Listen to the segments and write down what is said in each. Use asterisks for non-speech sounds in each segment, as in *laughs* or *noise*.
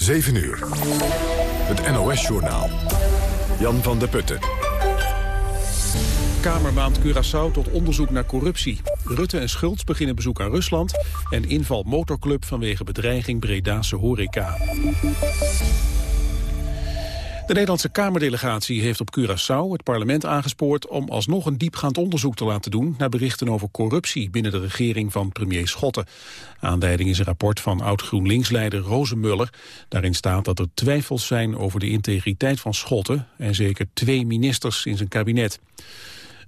7 uur. Het NOS-journaal. Jan van der Putten. Kamermaand Curaçao tot onderzoek naar corruptie. Rutte en Schultz beginnen bezoek aan Rusland... en inval motorclub vanwege bedreiging Bredase horeca. De Nederlandse Kamerdelegatie heeft op Curaçao het parlement aangespoord om alsnog een diepgaand onderzoek te laten doen naar berichten over corruptie binnen de regering van premier Schotten. Aanleiding is een rapport van oud-GroenLinks-leider Rozenmuller. Daarin staat dat er twijfels zijn over de integriteit van Schotten en zeker twee ministers in zijn kabinet.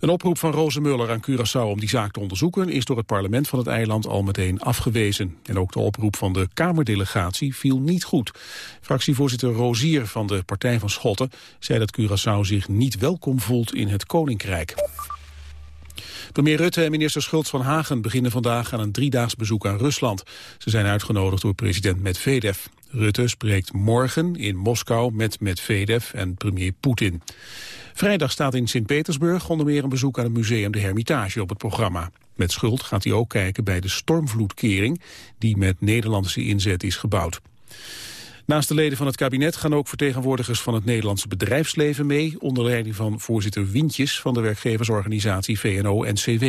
Een oproep van Rozenmuller aan Curaçao om die zaak te onderzoeken... is door het parlement van het eiland al meteen afgewezen. En ook de oproep van de Kamerdelegatie viel niet goed. Fractievoorzitter Rozier van de Partij van Schotten... zei dat Curaçao zich niet welkom voelt in het Koninkrijk. Premier Rutte en minister Schultz van Hagen beginnen vandaag aan een driedaags bezoek aan Rusland. Ze zijn uitgenodigd door president Medvedev. Rutte spreekt morgen in Moskou met Medvedev en premier Poetin. Vrijdag staat in Sint-Petersburg onder meer een bezoek aan het museum De Hermitage op het programma. Met schuld gaat hij ook kijken bij de stormvloedkering die met Nederlandse inzet is gebouwd. Naast de leden van het kabinet gaan ook vertegenwoordigers van het Nederlandse bedrijfsleven mee, onder leiding van voorzitter Wintjes van de werkgeversorganisatie VNO-NCW.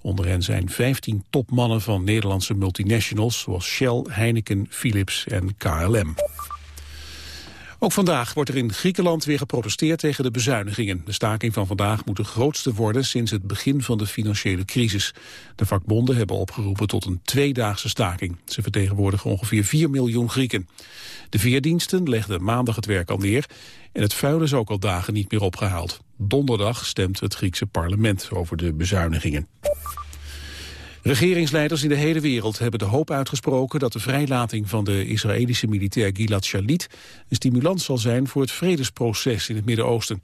Onder hen zijn 15 topmannen van Nederlandse multinationals zoals Shell, Heineken, Philips en KLM. Ook vandaag wordt er in Griekenland weer geprotesteerd tegen de bezuinigingen. De staking van vandaag moet de grootste worden sinds het begin van de financiële crisis. De vakbonden hebben opgeroepen tot een tweedaagse staking. Ze vertegenwoordigen ongeveer 4 miljoen Grieken. De veerdiensten legden maandag het werk al neer en het vuil is ook al dagen niet meer opgehaald. Donderdag stemt het Griekse parlement over de bezuinigingen. Regeringsleiders in de hele wereld hebben de hoop uitgesproken dat de vrijlating van de Israëlische militair Gilad Shalit een stimulans zal zijn voor het vredesproces in het Midden-Oosten.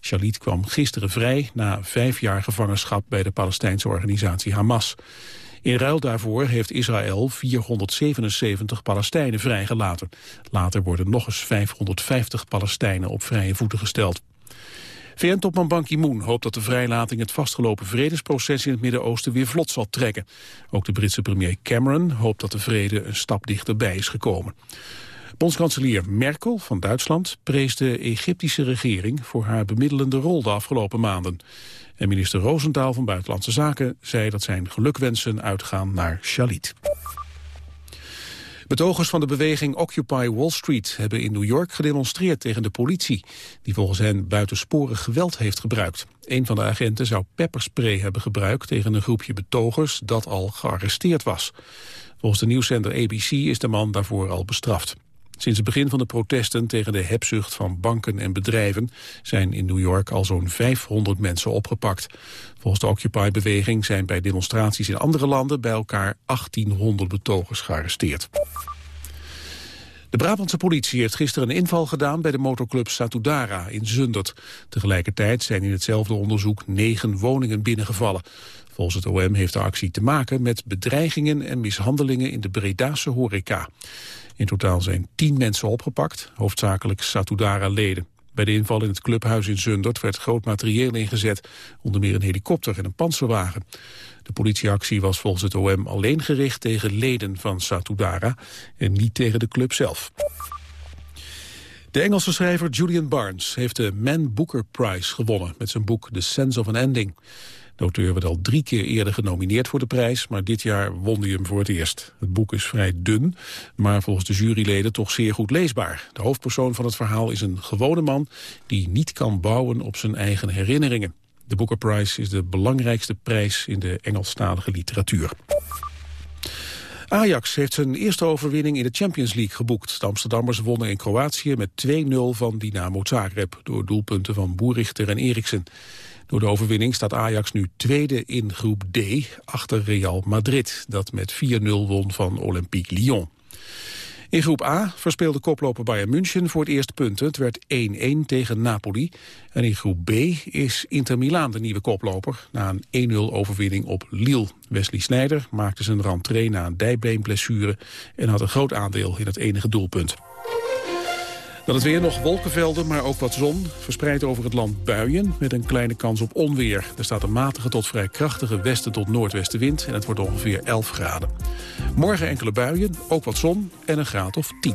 Shalit kwam gisteren vrij na vijf jaar gevangenschap bij de Palestijnse organisatie Hamas. In ruil daarvoor heeft Israël 477 Palestijnen vrijgelaten. Later worden nog eens 550 Palestijnen op vrije voeten gesteld. VN-topman Ban Ki-moon hoopt dat de vrijlating het vastgelopen vredesproces in het Midden-Oosten weer vlot zal trekken. Ook de Britse premier Cameron hoopt dat de vrede een stap dichterbij is gekomen. Bondskanselier Merkel van Duitsland prees de Egyptische regering voor haar bemiddelende rol de afgelopen maanden. En minister Rosenthal van Buitenlandse Zaken zei dat zijn gelukwensen uitgaan naar Shalit. Betogers van de beweging Occupy Wall Street hebben in New York gedemonstreerd tegen de politie, die volgens hen buitensporig geweld heeft gebruikt. Een van de agenten zou pepperspray hebben gebruikt tegen een groepje betogers dat al gearresteerd was. Volgens de nieuwszender ABC is de man daarvoor al bestraft. Sinds het begin van de protesten tegen de hebzucht van banken en bedrijven zijn in New York al zo'n 500 mensen opgepakt. Volgens de Occupy-beweging zijn bij demonstraties in andere landen bij elkaar 1800 betogers gearresteerd. De Brabantse politie heeft gisteren een inval gedaan bij de motorclub Satudara in Zundert. Tegelijkertijd zijn in hetzelfde onderzoek negen woningen binnengevallen. Volgens het OM heeft de actie te maken met bedreigingen en mishandelingen in de Bredase horeca. In totaal zijn tien mensen opgepakt, hoofdzakelijk Satudara-leden. Bij de inval in het clubhuis in Zundert werd groot materieel ingezet, onder meer een helikopter en een panzerwagen. De politieactie was volgens het OM alleen gericht tegen leden van Satudara en niet tegen de club zelf. De Engelse schrijver Julian Barnes heeft de Man Booker Prize gewonnen met zijn boek The Sense of an Ending. De auteur werd al drie keer eerder genomineerd voor de prijs, maar dit jaar won hij hem voor het eerst. Het boek is vrij dun, maar volgens de juryleden toch zeer goed leesbaar. De hoofdpersoon van het verhaal is een gewone man die niet kan bouwen op zijn eigen herinneringen. De Booker Prize is de belangrijkste prijs in de Engelstalige literatuur. Ajax heeft zijn eerste overwinning in de Champions League geboekt. De Amsterdammers wonnen in Kroatië met 2-0 van Dynamo Zagreb... door doelpunten van Boerichter en Eriksen. Door de overwinning staat Ajax nu tweede in groep D... achter Real Madrid, dat met 4-0 won van Olympique Lyon. In groep A verspeelde koploper Bayern München voor het eerst punten. Het werd 1-1 tegen Napoli. En in groep B is Inter Milaan de nieuwe koploper... na een 1-0 overwinning op Lille. Wesley Sneijder maakte zijn rentree na een dijbeenblessure... en had een groot aandeel in het enige doelpunt. Dan het weer nog wolkenvelden, maar ook wat zon. Verspreid over het land buien met een kleine kans op onweer. Er staat een matige tot vrij krachtige westen tot noordwestenwind... en het wordt ongeveer 11 graden. Morgen enkele buien, ook wat zon en een graad of 10.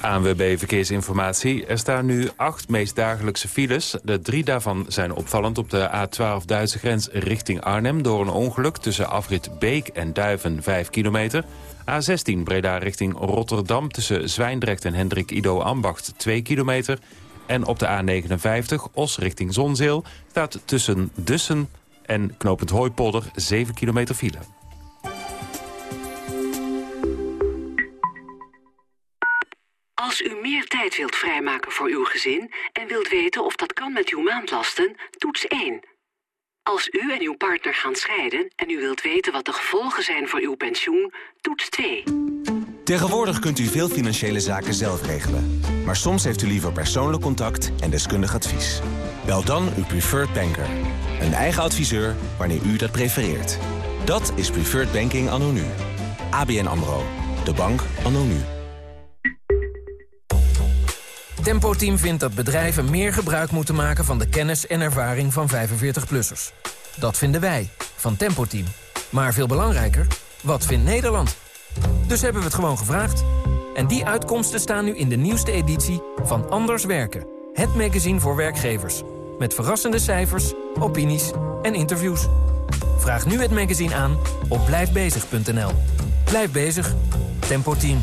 ANWB Verkeersinformatie. Er staan nu acht meest dagelijkse files. De drie daarvan zijn opvallend op de A12 Duitse grens richting Arnhem... door een ongeluk tussen afrit Beek en Duiven 5 kilometer. A16 Breda richting Rotterdam tussen Zwijndrecht en Hendrik Ido Ambacht 2 kilometer. En op de A59 Os richting Zonzeel staat tussen Dussen en Knopend Hooipolder 7 kilometer file. Als u meer tijd wilt vrijmaken voor uw gezin en wilt weten of dat kan met uw maandlasten, toets 1. Als u en uw partner gaan scheiden en u wilt weten wat de gevolgen zijn voor uw pensioen, toets 2. Tegenwoordig kunt u veel financiële zaken zelf regelen. Maar soms heeft u liever persoonlijk contact en deskundig advies. Bel dan uw preferred banker. Een eigen adviseur wanneer u dat prefereert. Dat is Preferred Banking anno nu. ABN AMRO. De bank anno nu. Tempo Team vindt dat bedrijven meer gebruik moeten maken van de kennis en ervaring van 45-plussers. Dat vinden wij, van Tempo Team. Maar veel belangrijker, wat vindt Nederland? Dus hebben we het gewoon gevraagd. En die uitkomsten staan nu in de nieuwste editie van Anders Werken. Het magazine voor werkgevers. Met verrassende cijfers, opinies en interviews. Vraag nu het magazine aan op blijfbezig.nl. Blijf bezig. Tempo Team.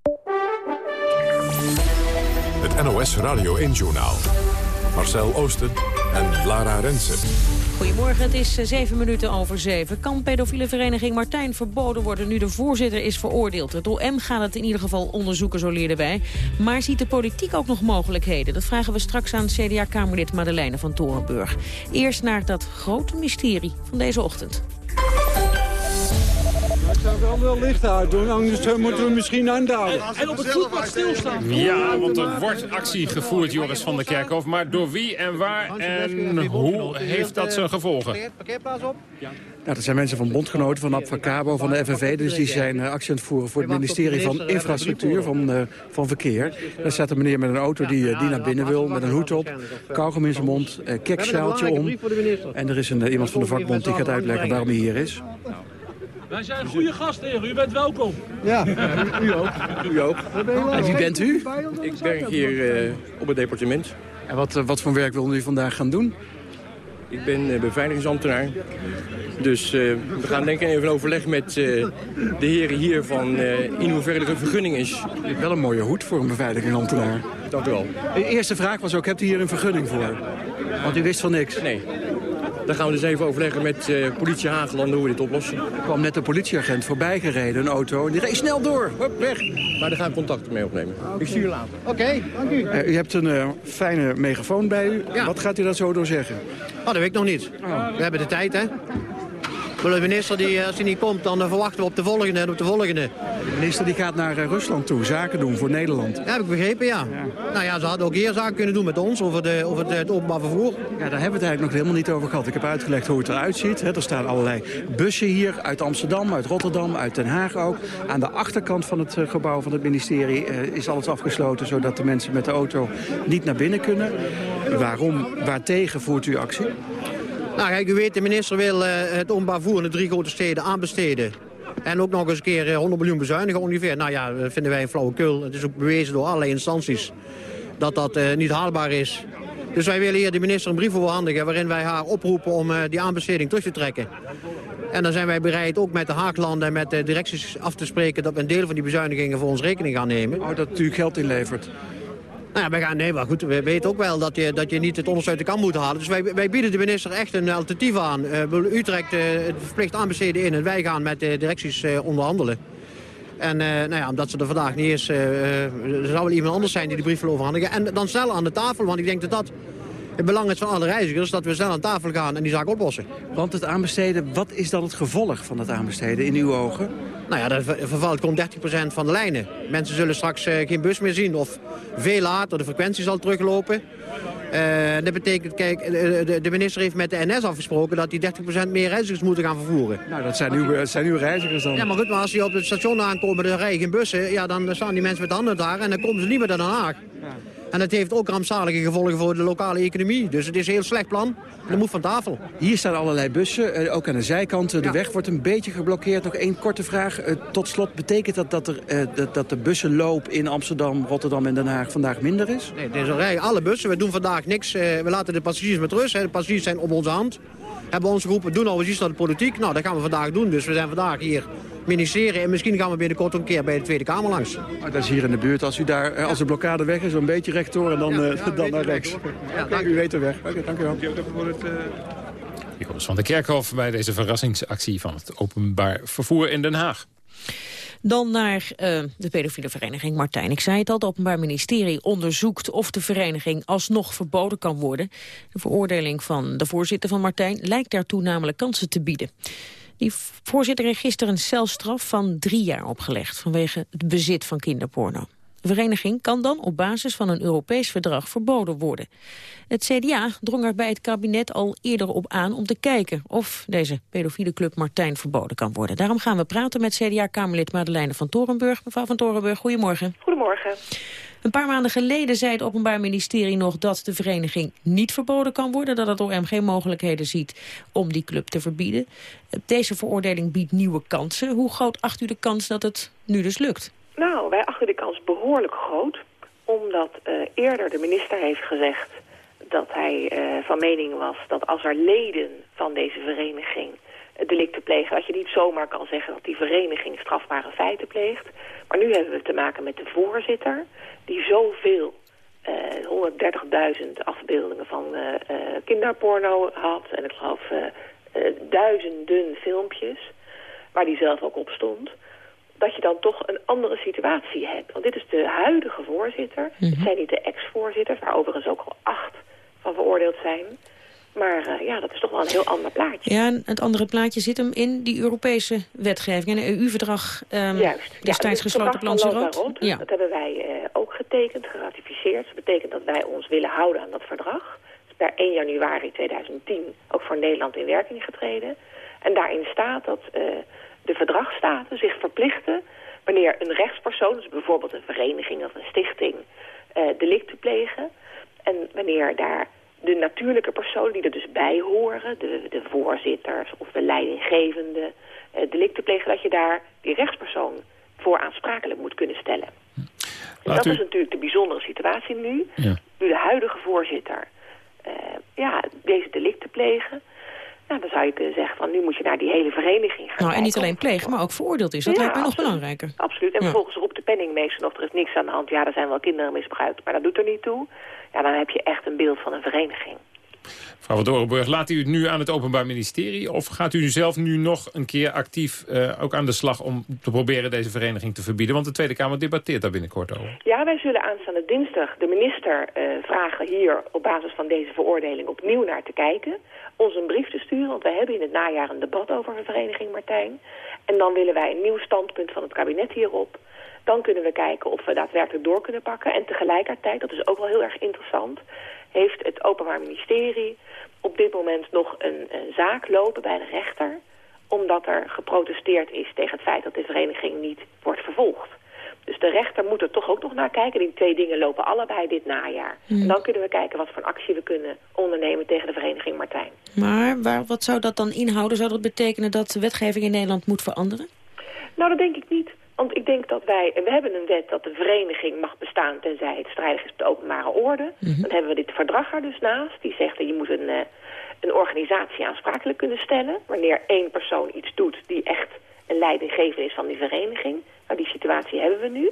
NOS Radio 1-journaal. Marcel Oosten en Lara Rensen. Goedemorgen, het is zeven minuten over zeven. Kan pedofiele vereniging Martijn verboden worden nu de voorzitter is veroordeeld? Het OM gaat het in ieder geval onderzoeken, zo leerden wij. Maar ziet de politiek ook nog mogelijkheden? Dat vragen we straks aan CDA-kamerlid Madeleine van Torenburg. Eerst naar dat grote mysterie van deze ochtend. Zou wel wel licht uit doen, anders moeten we misschien aanhouden. En op het voetpad stilstaan. Ja, want er wordt actie gevoerd, Joris van der Kerkhof. Maar door wie en waar en hoe heeft dat zijn gevolgen? Parkeerplaats op? Nou, dat zijn mensen van bondgenoten, van Abfacabo, van de FNV. Dus die zijn uh, actie aan het voeren voor het ministerie van Infrastructuur, van, uh, van Verkeer. Daar staat een meneer met een auto die, uh, die naar binnen wil, met een hoed op. Kauwgom in zijn mond, uh, keksjaaltje om. En er is een, iemand van de vakbond die gaat uitleggen waarom hij hier is. Wij zijn goede gastheren, u bent welkom. Ja, u ook. U ook. En wie bent u? Ik werk hier uh, op het departement. En wat, uh, wat voor werk wilde u vandaag gaan doen? Ik ben uh, beveiligingsambtenaar. Dus we gaan denk ik even overleg met de heren hier van in hoeverre er een vergunning is. Wel een mooie hoed voor een beveiligingsambtenaar. Dank u wel. De eerste vraag was ook, hebt u hier een vergunning voor? Want u wist van niks. Nee. Dan gaan we dus even overleggen met uh, politie Hageland hoe we dit oplossen. Er kwam net een politieagent voorbij gereden, een auto. En die reed snel door. Hup, weg. Maar daar gaan we contact mee opnemen. Okay. Ik zie u later. Oké, okay, dank u. Uh, u hebt een uh, fijne megafoon bij u. Ja. Wat gaat u daar zo door zeggen? Oh, dat weet ik nog niet. Oh. We hebben de tijd, hè. Maar de minister, die, als hij niet komt, dan verwachten we op de volgende en op de volgende. De minister die gaat naar Rusland toe, zaken doen voor Nederland. Ja, heb ik begrepen, ja. ja. Nou ja, ze hadden ook hier zaken kunnen doen met ons over, de, over het, het openbaar vervoer. Ja, daar hebben we het eigenlijk nog helemaal niet over gehad. Ik heb uitgelegd hoe het eruit ziet. Er staan allerlei bussen hier uit Amsterdam, uit Rotterdam, uit Den Haag ook. Aan de achterkant van het gebouw van het ministerie is alles afgesloten... zodat de mensen met de auto niet naar binnen kunnen. Waarom, waartegen voert u actie? Nou kijk, u weet, de minister wil uh, het openbaar vervoer in de drie grote steden aanbesteden. En ook nog eens een keer uh, 100 miljoen bezuinigen ongeveer. Nou ja, dat vinden wij een flauwekul. Het is ook bewezen door allerlei instanties dat dat niet haalbaar is. Dus wij willen hier de minister een brief overhandigen... waarin wij haar oproepen om die aanbesteding terug te trekken. En dan zijn wij bereid ook met de Haaglanden en met de directies af te spreken... dat we een deel van die bezuinigingen voor ons rekening gaan nemen. Oh, dat u geld inlevert. Nou ja, wij gaan, nee, maar goed, we weten ook wel dat je, dat je niet het onderste uit de kan moet halen. Dus wij, wij bieden de minister echt een alternatief aan. U trekt uh, verplicht aanbesteden in en wij gaan met de directies uh, onderhandelen. En uh, nou ja, omdat ze er vandaag niet is, er zou wel iemand anders zijn die de brief wil overhandigen. En dan snel aan de tafel, want ik denk dat dat Het belang is van alle reizigers dat we snel aan tafel gaan en die zaak oplossen. Want het aanbesteden, wat is dan het gevolg van het aanbesteden in uw ogen? Nou ja, dat ver- vervalt gewoon 30% van de lijnen. Mensen zullen straks eh, geen bus meer zien of veel later, de frequentie zal teruglopen. Eh, dat betekent, kijk, eh, de, de minister heeft met de NS afgesproken dat die 30% meer reizigers moeten gaan vervoeren. Nou, dat zijn uw, dat zijn uw reizigers dan. Ja, maar goed, maar als die op het station aankomen, dan rijden geen bussen. Ja, dan staan die mensen met de handen daar en dan komen ze niet meer naar Den Haag. En dat heeft ook rampzalige gevolgen voor de lokale economie. Dus het is een heel slecht plan. Dat moet van tafel. Hier staan allerlei bussen, eh, ook aan de zijkanten. De weg wordt een beetje geblokkeerd. Nog één korte vraag. Eh, tot slot, betekent dat dat, er, eh, dat, dat de bussenloop in Amsterdam, Rotterdam en Den Haag vandaag minder is? Nee, deze rijden alle bussen. We doen vandaag niks. we laten de passagiers met rust. De passagiers zijn op onze hand. Hebben ons geroepen, doen eens iets naar de politiek. Nou, dat gaan we vandaag doen. Dus we zijn vandaag hier ministeren. En misschien gaan we binnenkort een keer bij de Tweede Kamer langs. Maar dat is hier in de buurt. Als, u daar, eh, als de blokkade weg is, een beetje rechtdoor en dan, eh, dan naar rechts. Oké, u weet de weg. Oké, dank u wel. Joris van der Kerkhof bij deze verrassingsactie van het openbaar vervoer in Den Haag. Dan naar eh, de pedofiele vereniging Martijn. Ik zei het al, het Openbaar Ministerie onderzoekt of de vereniging alsnog verboden kan worden. De veroordeling van de voorzitter van Martijn lijkt daartoe namelijk kansen te bieden. Die voorzitter heeft gisteren een celstraf van drie jaar opgelegd vanwege het bezit van kinderporno. De vereniging kan dan op basis van een Europees verdrag verboden worden. Het CDA drong er bij het kabinet al eerder op aan om te kijken of deze pedofiele club Martijn verboden kan worden. Daarom gaan we praten met CDA-Kamerlid Madeleine van Torenburg. Mevrouw van Torenburg, goedemorgen. Goedemorgen. Een paar maanden geleden zei het Openbaar Ministerie nog dat de vereniging niet verboden kan worden. Dat het OM geen mogelijkheden ziet om die club te verbieden. Deze veroordeling biedt nieuwe kansen. Hoe groot acht u de kans dat het nu dus lukt? Nou, wij achten de kans behoorlijk groot. Omdat eh, eerder de minister heeft gezegd dat hij eh, van mening was dat als er leden van deze vereniging delicten plegen, dat je niet zomaar kan zeggen dat die vereniging strafbare feiten pleegt. Maar nu hebben we te maken met de voorzitter, die zoveel, eh 130.000 afbeeldingen van eh, eh, kinderporno had. En ik geloof eh, eh, duizenden filmpjes, waar die zelf ook op stond dat je dan toch een andere situatie hebt. Want dit is de huidige voorzitter. Het zijn niet de ex-voorzitters, waar overigens ook al acht van veroordeeld zijn. Maar eh, ja, dat is toch wel een heel ander plaatje. Ja, en het andere plaatje zit hem in die Europese wetgeving. En een EU-verdrag um, Juist. destijds gesloten plan Sirot. Lanzarote, Dat hebben wij eh, ook getekend, geratificeerd. Dat betekent dat wij ons willen houden aan dat verdrag. Het is per 1 januari 2010 ook voor Nederland in werking getreden. En daarin staat dat eh, de verdragsstaten zich verplichten... wanneer een rechtspersoon, dus bijvoorbeeld een vereniging of een stichting... eh delicten plegen. En wanneer daar de natuurlijke personen die er dus bij horen... de, de voorzitters of de leidinggevende eh, delicten plegen... dat je daar die rechtspersoon voor aansprakelijk moet kunnen stellen. En Laat dat u- is natuurlijk de bijzondere situatie nu. Ja. Nu de huidige voorzitter eh, ja, deze delicten plegen... Zou je kunnen zeggen van nu moet je naar die hele vereniging gaan Nou, en niet alleen pleeg, maar ook veroordeeld is. Dat Ja, lijkt mij nog absoluut. belangrijker. Absoluut. En Ja. vervolgens roept de penningmeester nog, er is niks aan de hand. Ja, er zijn wel kinderen misbruikt, maar dat doet er niet toe. Ja, dan heb je echt een beeld van een vereniging. Mevrouw van Dorenburg, laat u het nu aan het Openbaar Ministerie... of gaat u zelf nu nog een keer actief eh, ook aan de slag... om te proberen deze vereniging te verbieden? Want de Tweede Kamer debatteert daar binnenkort over. Ja, wij zullen aanstaande dinsdag de minister eh, vragen hier op basis van deze veroordeling opnieuw naar te kijken. Ons een brief te sturen, want wij hebben in het najaar een debat over een vereniging Martijn. En dan willen wij een nieuw standpunt van het kabinet hierop. Dan kunnen we kijken of we daadwerkelijk door kunnen pakken. En tegelijkertijd, dat is ook wel heel erg interessant, heeft het Openbaar Ministerie op dit moment nog een, een zaak lopen bij de rechter omdat er geprotesteerd is tegen het feit dat de vereniging niet wordt vervolgd. Dus de rechter moet er toch ook nog naar kijken. Die twee dingen lopen allebei dit najaar. Hmm. En dan kunnen we kijken wat voor actie we kunnen ondernemen tegen de vereniging Martijn. Maar waar, wat zou dat dan inhouden? Zou dat betekenen dat de wetgeving in Nederland moet veranderen? Nou, dat denk ik niet. Want ik denk dat wij... We hebben een wet dat de vereniging mag bestaan tenzij het strijdig is met de openbare orde. Mhm. Dan hebben we dit verdrag er dus naast. Die zegt dat je moet een, eh, een organisatie aansprakelijk kunnen stellen... wanneer één persoon iets doet die echt een leidinggever is van die vereniging. Nou, die situatie hebben we nu.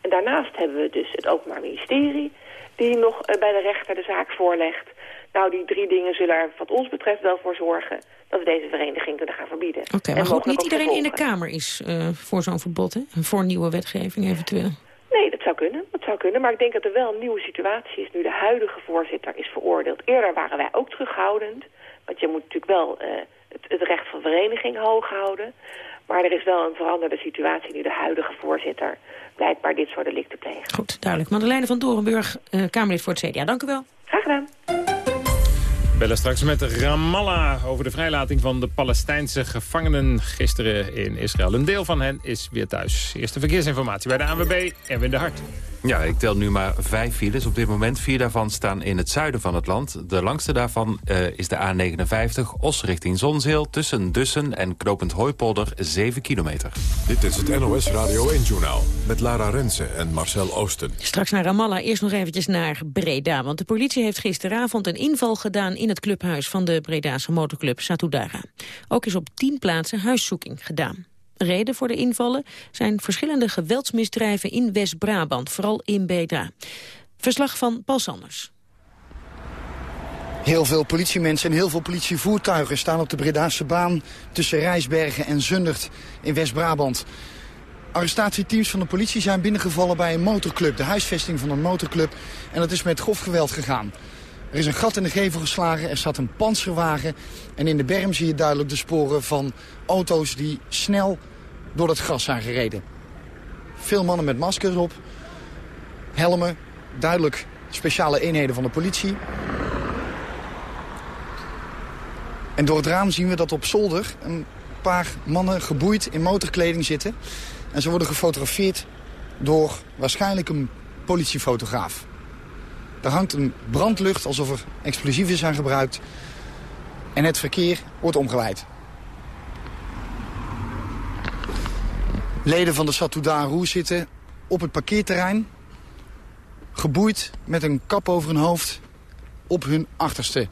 En daarnaast hebben we dus het Openbaar Ministerie... die nog eh, bij de rechter de zaak voorlegt. Nou, die drie dingen zullen er wat ons betreft wel voor zorgen... dat we deze vereniging kunnen gaan verbieden. Oké, maar goed, niet iedereen in de. Kamer is eh, voor zo'n verbod, hè? Voor nieuwe wetgeving eventueel. Nee, dat zou kunnen, dat zou kunnen. Maar ik denk dat er wel een nieuwe situatie is nu de huidige voorzitter is veroordeeld. Eerder waren wij ook terughoudend. Want je moet natuurlijk wel uh, het, het, recht van vereniging hoog houden. Maar er is wel een veranderde situatie nu de huidige voorzitter blijkbaar dit soort delicten pleegt. Goed, duidelijk. Madeleine van Dorenburg, uh, Kamerlid voor het CDA. Dank u wel. Graag gedaan bellen straks met Ramallah over de vrijlating van de Palestijnse gevangenen gisteren in Israël. Een deel van hen is weer thuis. Eerste verkeersinformatie bij de ANWB, Erwin de Hart. Ja, ik tel nu maar vijf files op dit moment. Vier daarvan staan in het zuiden van het land. De langste daarvan uh, is de A59, Os richting Zonzeel... tussen Dussen en Knopend Hooipolder, 7 kilometer. Dit is het NOS Radio 1-journaal met Lara Rensen en Marcel Oosten. Straks naar Ramallah, eerst nog eventjes naar Breda. Want de politie heeft gisteravond een inval gedaan... in het clubhuis van de Bredaanse motorclub Satudara. Ook is op tien plaatsen huiszoeking gedaan. Reden voor de invallen zijn verschillende geweldsmisdrijven in West-Brabant, vooral in Breda. Verslag van Paul Sanders. Heel veel politiemensen en heel veel politievoertuigen staan op de Bredaanse baan tussen Rijsbergen en Zundert in West-Brabant. Arrestatieteams van de politie zijn binnengevallen bij een motorclub, de huisvesting van een motorclub. En dat is met grof geweld gegaan. Er is een gat in de gevel geslagen, er staat een panzerwagen... en in de berm zie je duidelijk de sporen van auto's die snel door dat gras zijn gereden. Veel mannen met maskers op, helmen, duidelijk speciale eenheden van de politie. En door het raam zien we dat op zolder een paar mannen geboeid in motorkleding zitten. En ze worden gefotografeerd door waarschijnlijk een politiefotograaf. Er hangt een brandlucht alsof er explosieven zijn gebruikt. En het verkeer wordt omgeleid. Leden van de Satoudaru zitten op het parkeerterrein... geboeid met een kap over hun hoofd op hun achterste.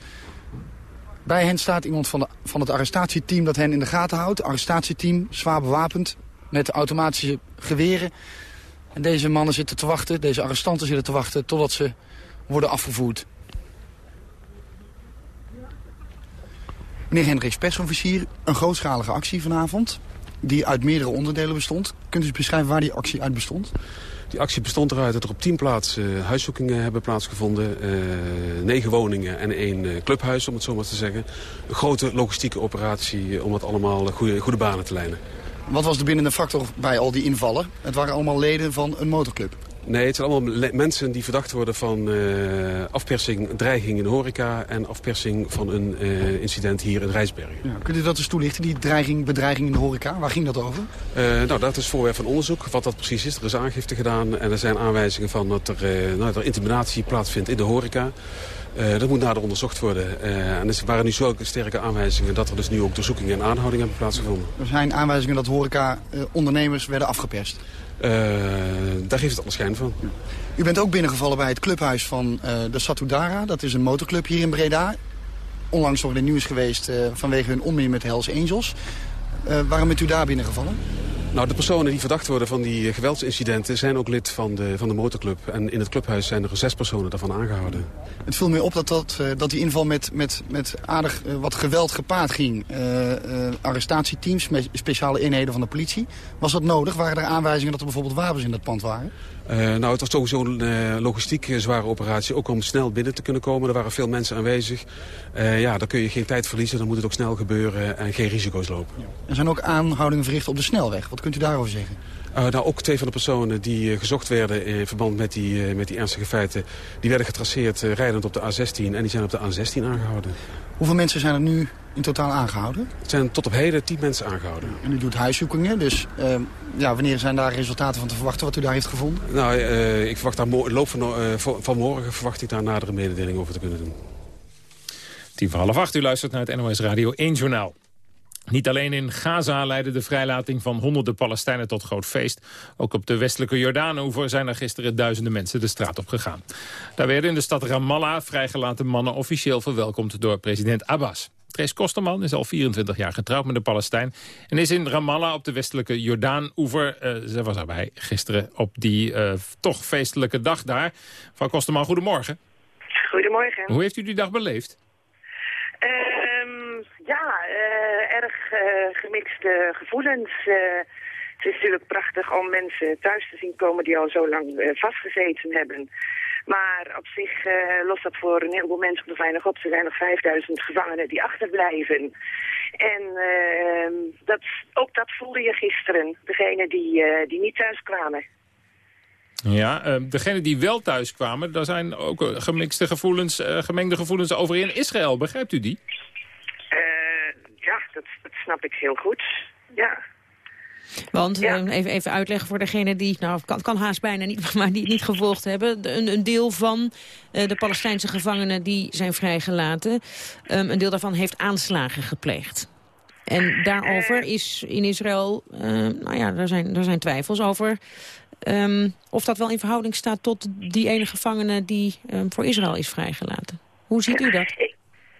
Bij hen staat iemand van, de, van het arrestatieteam dat hen in de gaten houdt. Arrestatieteam, zwaar bewapend, met automatische geweren. En deze mannen zitten te wachten, deze arrestanten zitten te wachten... totdat ze worden afgevoerd. Meneer Hendricks, persofficier, een grootschalige actie vanavond... die uit meerdere onderdelen bestond. Kunt u eens beschrijven waar die actie uit bestond? Die actie bestond eruit dat er op tien plaatsen huiszoekingen hebben plaatsgevonden. Uh, negen woningen en één uh, clubhuis, om het zo maar te zeggen. Een grote logistieke operatie om het allemaal goede, goede banen te lijnen. Wat was de bindende factor bij al die invallen? Het waren allemaal leden van een motorclub. Nee, het zijn allemaal mensen die verdacht worden van uh, afpersing, dreiging in de horeca... en afpersing van een uh, incident hier in Rijsbergen. Ja, kunt u dat eens toelichten, die dreiging, bedreiging in de horeca? Waar ging dat over? Uh, nou, dat is voorwerp van onderzoek, wat dat precies is. Er is aangifte gedaan en er zijn aanwijzingen van dat er, nou, dat er intimidatie plaatsvindt in de horeca. Uh, dat moet nader onderzocht worden. Uh, en er waren nu zulke sterke aanwijzingen dat er dus nu ook doorzoekingen en aanhoudingen hebben plaatsgevonden. Er zijn aanwijzingen dat horeca-ondernemers werden afgeperst? Uh, daar geeft het alle schijn van. U bent ook binnengevallen bij het clubhuis van uh, de Satudara. Dat is een motorclub hier in Breda. Onlangs nog het nieuws geweest uh, vanwege hun onmin met Hells Angels. waarom bent u daar binnengevallen? Nou, de personen die verdacht worden van die geweldsincidenten... zijn ook lid van de, van de motorclub. En in het clubhuis zijn er zes personen daarvan aangehouden. Het viel mij op dat, dat, dat die inval met, met, met aardig wat geweld gepaard ging. Uh, uh, arrestatieteams, speciale eenheden van de politie. Was dat nodig? Waren er aanwijzingen dat er bijvoorbeeld wapens in dat pand waren? Uh, nou, het was sowieso een logistiek zware operatie. Ook om snel binnen te kunnen komen. Er waren veel mensen aanwezig. Ja, dan kun je geen tijd verliezen. Dan moet het ook snel gebeuren en geen risico's lopen. Er zijn ook aanhoudingen verricht op de snelweg. Wat kunt u daarover zeggen? Uh, nou, ook twee van de personen die uh, gezocht werden in verband met die, uh, met die ernstige feiten... die werden getraceerd rijdend op de A16 en die zijn op de A16 aangehouden. Hoeveel mensen zijn er nu in totaal aangehouden? Het zijn tot op heden tien mensen aangehouden. En u doet huiszoekingen, dus ehm, ja, wanneer zijn daar resultaten van te verwachten wat u daar heeft gevonden? Nou, ik verwacht daar in loop van, van morgen verwacht ik daar nadere mededeling over te kunnen doen. Tien voor half acht, u luistert naar het NOS Radio 1 Journaal. Niet alleen in Gaza leidde de vrijlating van honderden Palestijnen tot groot feest. Ook op de westelijke Jordaanoever zijn er gisteren duizenden mensen de straat op gegaan. Daar werden in de stad Ramallah vrijgelaten mannen officieel verwelkomd door president Abbas. Trace Kosterman is al 24 jaar getrouwd met een Palestijn... en is in Ramallah op de westelijke Jordaan-oever. Uh, ze was erbij gisteren op die uh, toch feestelijke dag daar. Mevrouw Kosterman, goedemorgen. Goedemorgen. Hoe heeft u die dag beleefd? Uh, ja, uh, erg uh, gemixte gevoelens. Uh, het is natuurlijk prachtig om mensen thuis te zien komen die al zo lang eh, vastgezeten hebben. Maar op zich uh, lost dat voor een heleboel mensen nog weinig op. Er zijn nog 5000 gevangenen die achterblijven. En uh, dat, ook dat voelde je gisteren, degene die, die niet thuis kwamen. Ja, uh, degenen die wel thuis kwamen, daar zijn ook gemixte gevoelens, gemengde gevoelens over in Israël. Begrijpt u die? Ja, dat, dat snap ik heel goed. Ja. Want, ja. uh, even, even uitleggen voor degene die, nou, kan, kan haast bijna niet, *laughs* maar die het niet gevolgd hebben. Een, een deel van uh, de Palestijnse gevangenen die zijn vrijgelaten, um, een deel daarvan heeft aanslagen gepleegd. En daarover is in Israël, uh, nou ja, daar zijn, daar zijn twijfels over... Um, of dat wel in verhouding staat tot die ene gevangene die voor Israël is vrijgelaten. Hoe ziet u dat?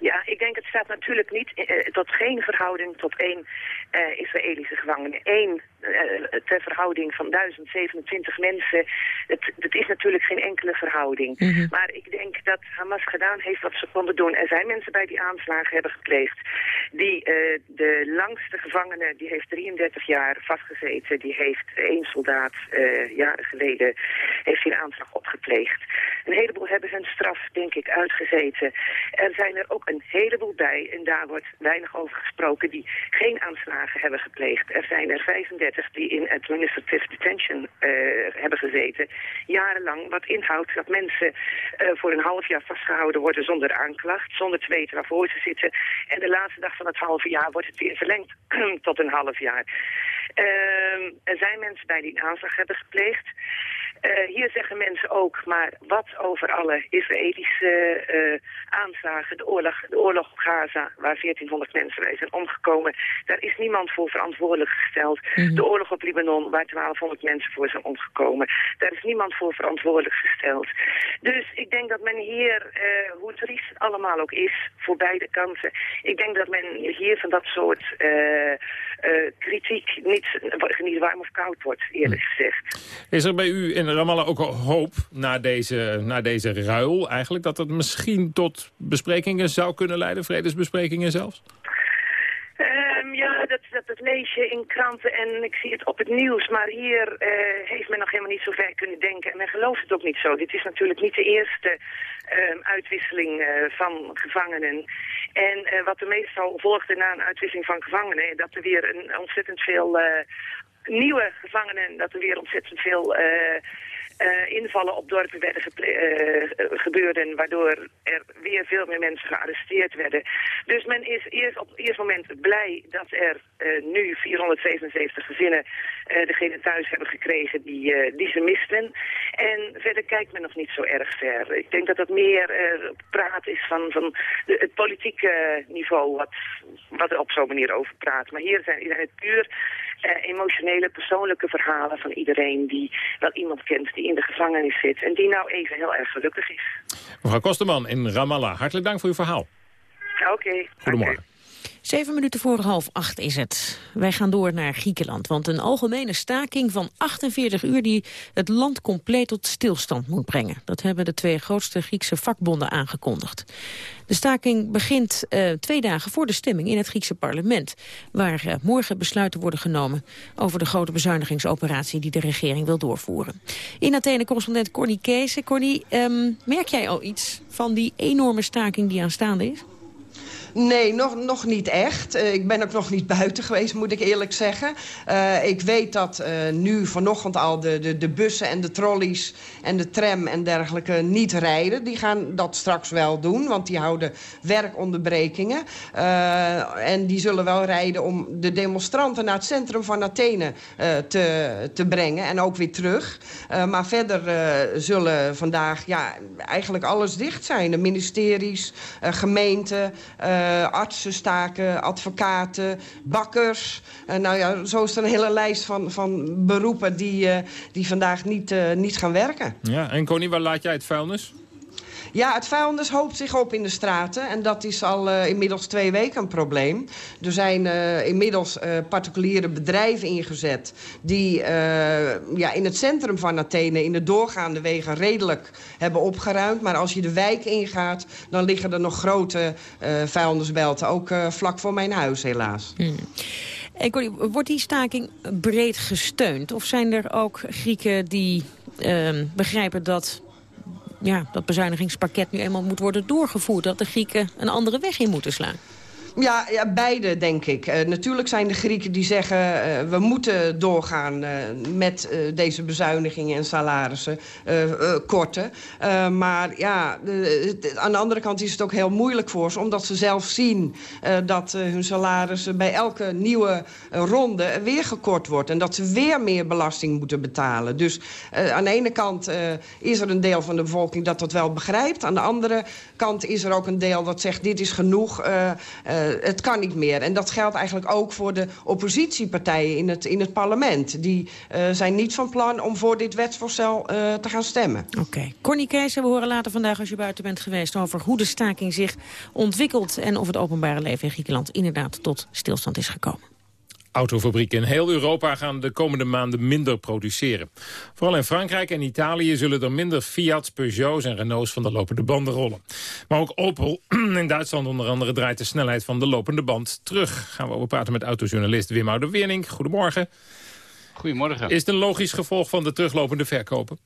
Ja, ik denk het staat natuurlijk niet uh, tot geen verhouding tot één uh, Israëlische gevangene. Eén uh, ter verhouding van 1027 mensen. Het, het is natuurlijk geen enkele verhouding. Mm -hmm. Maar ik denk dat Hamas gedaan heeft wat ze konden doen. Er zijn mensen bij die aanslagen hebben gepleegd. Die, de langste gevangene, die heeft 33 jaar vastgezeten. Die heeft één soldaat jaren geleden heeft een aanslag opgepleegd. Een heleboel hebben hun straf, denk ik, uitgezeten. Er zijn er ook een heleboel bij, en daar wordt weinig over gesproken, die geen aanslagen hebben gepleegd. Er zijn er 35 die in administrative detention uh, hebben gezeten, jarenlang, wat inhoudt dat mensen uh, voor een half jaar vastgehouden worden zonder aanklacht, zonder te weten waarvoor ze zitten. En de laatste dag van het halve jaar wordt het weer verlengd *clears throat* tot een half jaar. Uh, er zijn mensen bij die een aanslag hebben gepleegd. Uh, hier zeggen mensen ook, maar wat over alle Israëlische uh, aanslagen, de oorlog, de oorlog op Gaza, waar 1400 mensen bij zijn omgekomen, daar is niemand voor verantwoordelijk gesteld. Mm -hmm. De oorlog op Libanon, waar 1200 mensen voor zijn omgekomen, daar is niemand voor verantwoordelijk gesteld. Dus ik denk dat men hier, uh, hoe triest het allemaal ook is, voor beide kanten, ik denk dat men hier van dat soort kritiek niet, niet warm of koud wordt, eerlijk gezegd. Is er bij u in Ramallah ook hoop na deze, na deze ruil eigenlijk... dat het misschien tot besprekingen zou kunnen leiden, vredesbesprekingen zelfs? Um, ja, dat, dat, lees je in kranten en ik zie het op het nieuws. Maar hier uh, heeft men nog helemaal niet zo ver kunnen denken. En men gelooft het ook niet zo. Dit is natuurlijk niet de eerste uh, uitwisseling uh, van gevangenen. En uh, wat er meestal volgde na een uitwisseling van gevangenen... dat er weer een ontzettend veel nieuwe gevangenen... dat er weer ontzettend veel... Uh, invallen op dorpen werden uh, gebeurden, waardoor er weer veel meer mensen gearresteerd werden. Dus men is eerst op het eerste moment blij dat er nu 477 gezinnen degene thuis hebben gekregen die, die ze misten. En verder kijkt men nog niet zo erg ver. Ik denk dat dat meer praat is van, van het politieke niveau wat, wat er op zo'n manier over praat. Maar hier zijn, zijn het puur emotionele, persoonlijke verhalen van iedereen die wel iemand kent die in de gevangenis zit. En die nou even heel erg gelukkig is. Mevrouw Kosterman in Ramallah, hartelijk dank voor uw verhaal. Oké. Okay, Goedemorgen. Zeven minuten voor half acht is het. Wij gaan door naar Griekenland, want een algemene staking van 48 uur... die het land compleet tot stilstand moet brengen. Dat hebben de twee grootste Griekse vakbonden aangekondigd. De staking begint uh, twee dagen voor de stemming in het Griekse parlement... waar uh, morgen besluiten worden genomen over de grote bezuinigingsoperatie... die de regering wil doorvoeren. In Athene correspondent Corny Kees. Corny, um, merk jij al iets van die enorme staking die aanstaande is? Nee, nog, nog niet echt. Uh, ik ben ook nog niet buiten geweest, moet ik eerlijk zeggen. Uh, ik weet dat uh, nu vanochtend al de, de, de bussen en de trolleys en de tram en dergelijke niet rijden. Die gaan dat straks wel doen, want die houden werkonderbrekingen. en die zullen wel rijden om de demonstranten naar het centrum van Athene te, te brengen. En ook weer terug. maar verder zullen vandaag ja, eigenlijk alles dicht zijn. De ministeries, gemeenten... artsen staken, advocaten, bakkers. Uh, nou ja, zo is er een hele lijst van, van beroepen die, uh, die vandaag niet, niet gaan werken. Ja, en Connie, waar laat jij het vuilnis? Ja, het vuilnis hoopt zich op in de straten. En dat is al uh, inmiddels twee weken een probleem. Er zijn uh, inmiddels uh, particuliere bedrijven ingezet... die ja, in het centrum van Athene in de doorgaande wegen redelijk hebben opgeruimd. Maar als je de wijk ingaat, dan liggen er nog grote vuilnisbelten. Ook vlak voor mijn huis, helaas. Hmm. Wordt die staking breed gesteund? Of zijn er ook Grieken die ehm, begrijpen dat ja, dat bezuinigingspakket nu eenmaal moet worden doorgevoerd? Dat de Grieken een andere weg in moeten slaan? Ja, ja, beide denk ik. Uh, natuurlijk zijn de Grieken die zeggen... Uh, we moeten doorgaan uh, met deze bezuinigingen en salarissen korten. maar ja, aan de andere kant is het ook heel moeilijk voor ze... omdat ze zelf zien dat hun salarissen bij elke nieuwe ronde weer gekort wordt. En dat ze weer meer belasting moeten betalen. Dus aan de ene kant is er een deel van de bevolking dat dat wel begrijpt. Aan de andere kant is er ook een deel dat zegt... dit is genoeg het kan niet meer. En dat geldt eigenlijk ook voor de oppositiepartijen in het, in het parlement. Die uh, zijn niet van plan om voor dit wetsvoorstel uh, te gaan stemmen. Oké. Okay. Corny Keizer, we horen later vandaag als je buiten bent geweest... over hoe de staking zich ontwikkelt... en of het openbare leven in Griekenland inderdaad tot stilstand is gekomen. Autofabrieken in heel Europa gaan de komende maanden minder produceren. Vooral in Frankrijk en Italië zullen er minder Fiat's, Peugeots en Renaults van de lopende banden rollen. Maar ook Opel *clears throat* in Duitsland onder andere draait de snelheid van de lopende band terug. Gaan we over praten met autojournalist Wim Oude-Wernink. Goedemorgen. Goedemorgen. Is het een logisch gevolg van de teruglopende verkopen?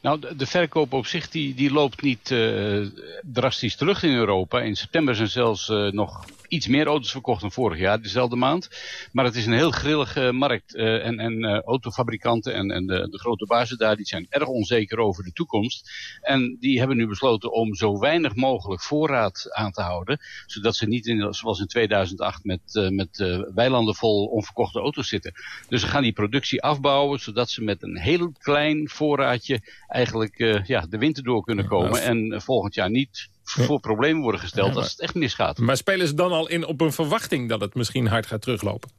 Nou, de, verkoop op zich die, die loopt niet uh, drastisch terug in Europa. In september zijn zelfs uh, nog iets meer auto's verkocht dan vorig jaar, dezelfde maand. Maar het is een heel grillige markt. Uh, en en uh, autofabrikanten en, en de, de, grote bazen daar die zijn erg onzeker over de toekomst. En die hebben nu besloten om zo weinig mogelijk voorraad aan te houden. Zodat ze niet in, zoals in 2008 met, uh, met weilanden vol onverkochte auto's zitten. Dus ze gaan die productie afbouwen zodat ze met een heel klein voorraadje eigenlijk ja, de winter door kunnen komen. En volgend jaar niet voor problemen worden gesteld als het echt misgaat. Maar spelen ze dan al in op een verwachting dat het misschien hard gaat teruglopen?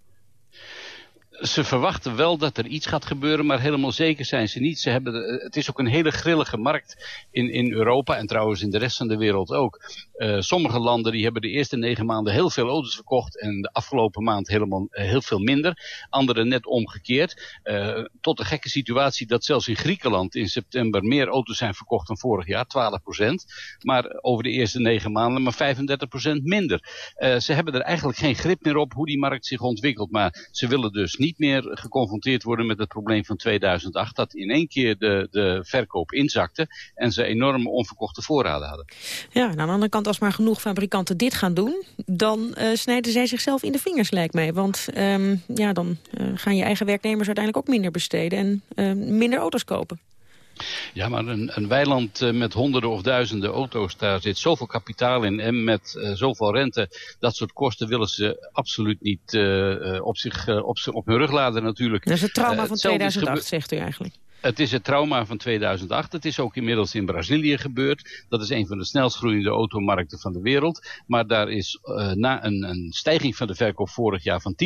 Ze verwachten wel dat er iets gaat gebeuren, maar helemaal zeker zijn ze niet. Ze hebben, het is ook een hele grillige markt in, in Europa en trouwens in de rest van de wereld ook. Uh, sommige landen die hebben de eerste negen maanden heel veel auto's verkocht en de afgelopen maand helemaal uh, heel veel minder. Andere net omgekeerd. Uh, tot de gekke situatie dat zelfs in Griekenland in september meer auto's zijn verkocht dan vorig jaar, 12%. Maar over de eerste negen maanden maar 35% minder. ze hebben er eigenlijk geen grip meer op hoe die markt zich ontwikkelt, maar ze willen dus niet meer geconfronteerd worden met het probleem van 2008. Dat in één keer de, de verkoop inzakte en ze enorme onverkochte voorraden hadden. Ja, aan de andere kant als maar genoeg fabrikanten dit gaan doen... dan uh, snijden zij zichzelf in de vingers, lijkt mij. Want um, ja, dan uh, gaan je eigen werknemers uiteindelijk ook minder besteden... en uh, minder auto's kopen. Ja, maar een, een weiland uh, met honderden of duizenden auto's, daar zit zoveel kapitaal in en met uh, zoveel rente. Dat soort kosten willen ze absoluut niet uh, op, zich, op, op hun rug laden natuurlijk. Dat is het trauma van 2008, zegt u eigenlijk. Het is het trauma van 2008. Het is ook inmiddels in Brazilië gebeurd. Dat is een van de snelst groeiende automarkten van de wereld. Maar daar is uh, na een, een, stijging van de verkoop vorig jaar van 10%...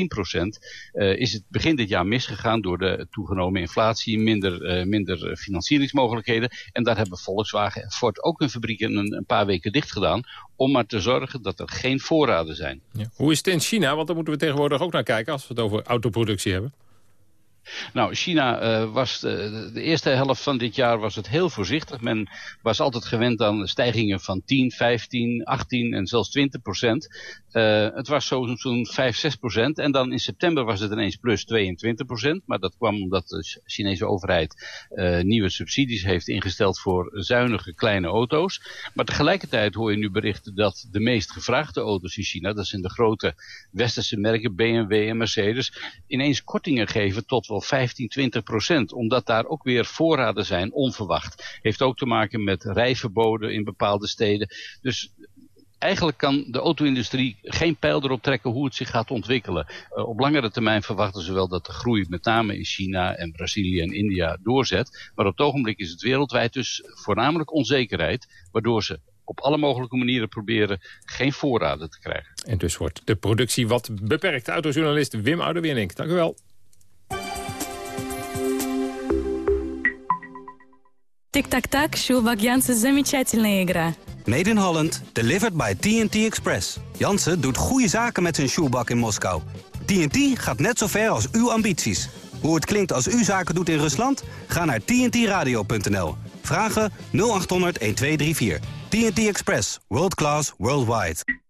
Uh, is het begin dit jaar misgegaan door de toegenomen inflatie... minder, uh, minder financieringsmogelijkheden. En daar hebben Volkswagen en Ford ook hun fabrieken een, een, paar weken dicht gedaan... om maar te zorgen dat er geen voorraden zijn. Ja. Hoe is het in China? Want daar moeten we tegenwoordig ook naar kijken... als we het over autoproductie hebben. Nou, China uh, was de, de, eerste helft van dit jaar was het heel voorzichtig. Men was altijd gewend aan stijgingen van 10, 15, 18 en zelfs 20 procent. Uh, het was zo'n zo 5, 6 procent. En dan in september was het ineens plus 22 procent. Maar dat kwam omdat de Chinese overheid nieuwe subsidies heeft ingesteld voor zuinige kleine auto's. Maar tegelijkertijd hoor je nu berichten dat de meest gevraagde auto's in China, dat zijn de grote westerse merken BMW en Mercedes, ineens kortingen geven tot wel 15, 20 procent. Omdat daar ook weer voorraden zijn, onverwacht. Heeft ook te maken met rijverboden in bepaalde steden. Dus eigenlijk kan de auto-industrie geen pijl erop trekken hoe het zich gaat ontwikkelen. Uh, op langere termijn verwachten ze wel dat de groei met name in China en Brazilië en India doorzet. Maar op het ogenblik is het wereldwijd dus voornamelijk onzekerheid, waardoor ze op alle mogelijke manieren proberen geen voorraden te krijgen. En dus wordt de productie wat beperkt. Autojournalist Wim Ouderwinning, dank u wel. Тик-так-так, Sjoelbak Jansen, замечательная игра. Made in Holland, delivered by TNT Express. Jansen doet goede zaken met zijn shoebak in Moskou. TNT gaat net zo ver als uw ambities. Hoe het klinkt als u zaken doet in Rusland? Ga naar tntradio.nl. Vragen 0800 1234. TNT Express. World class, worldwide.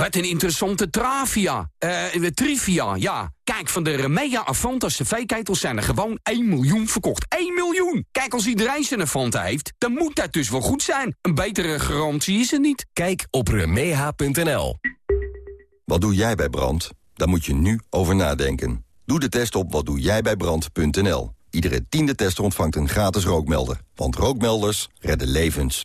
Wat een interessante travia. Eh, trivia, ja. Kijk, van de Remea Avanta cv-ketels zijn er gewoon 1 miljoen verkocht. 1 miljoen! Kijk, als iedereen zijn Avanta heeft, dan moet dat dus wel goed zijn. Een betere garantie is er niet. Kijk op remeha.nl. Wat doe jij bij brand? Daar moet je nu over nadenken. Doe de test op watdoejijbijbrand.nl. Iedere tiende tester ontvangt een gratis rookmelder. Want rookmelders redden levens.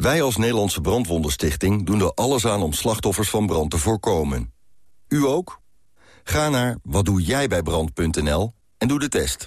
Wij als Nederlandse Brandwondenstichting doen er alles aan om slachtoffers van brand te voorkomen. U ook? Ga naar watdoejijbijbrand.nl en doe de test.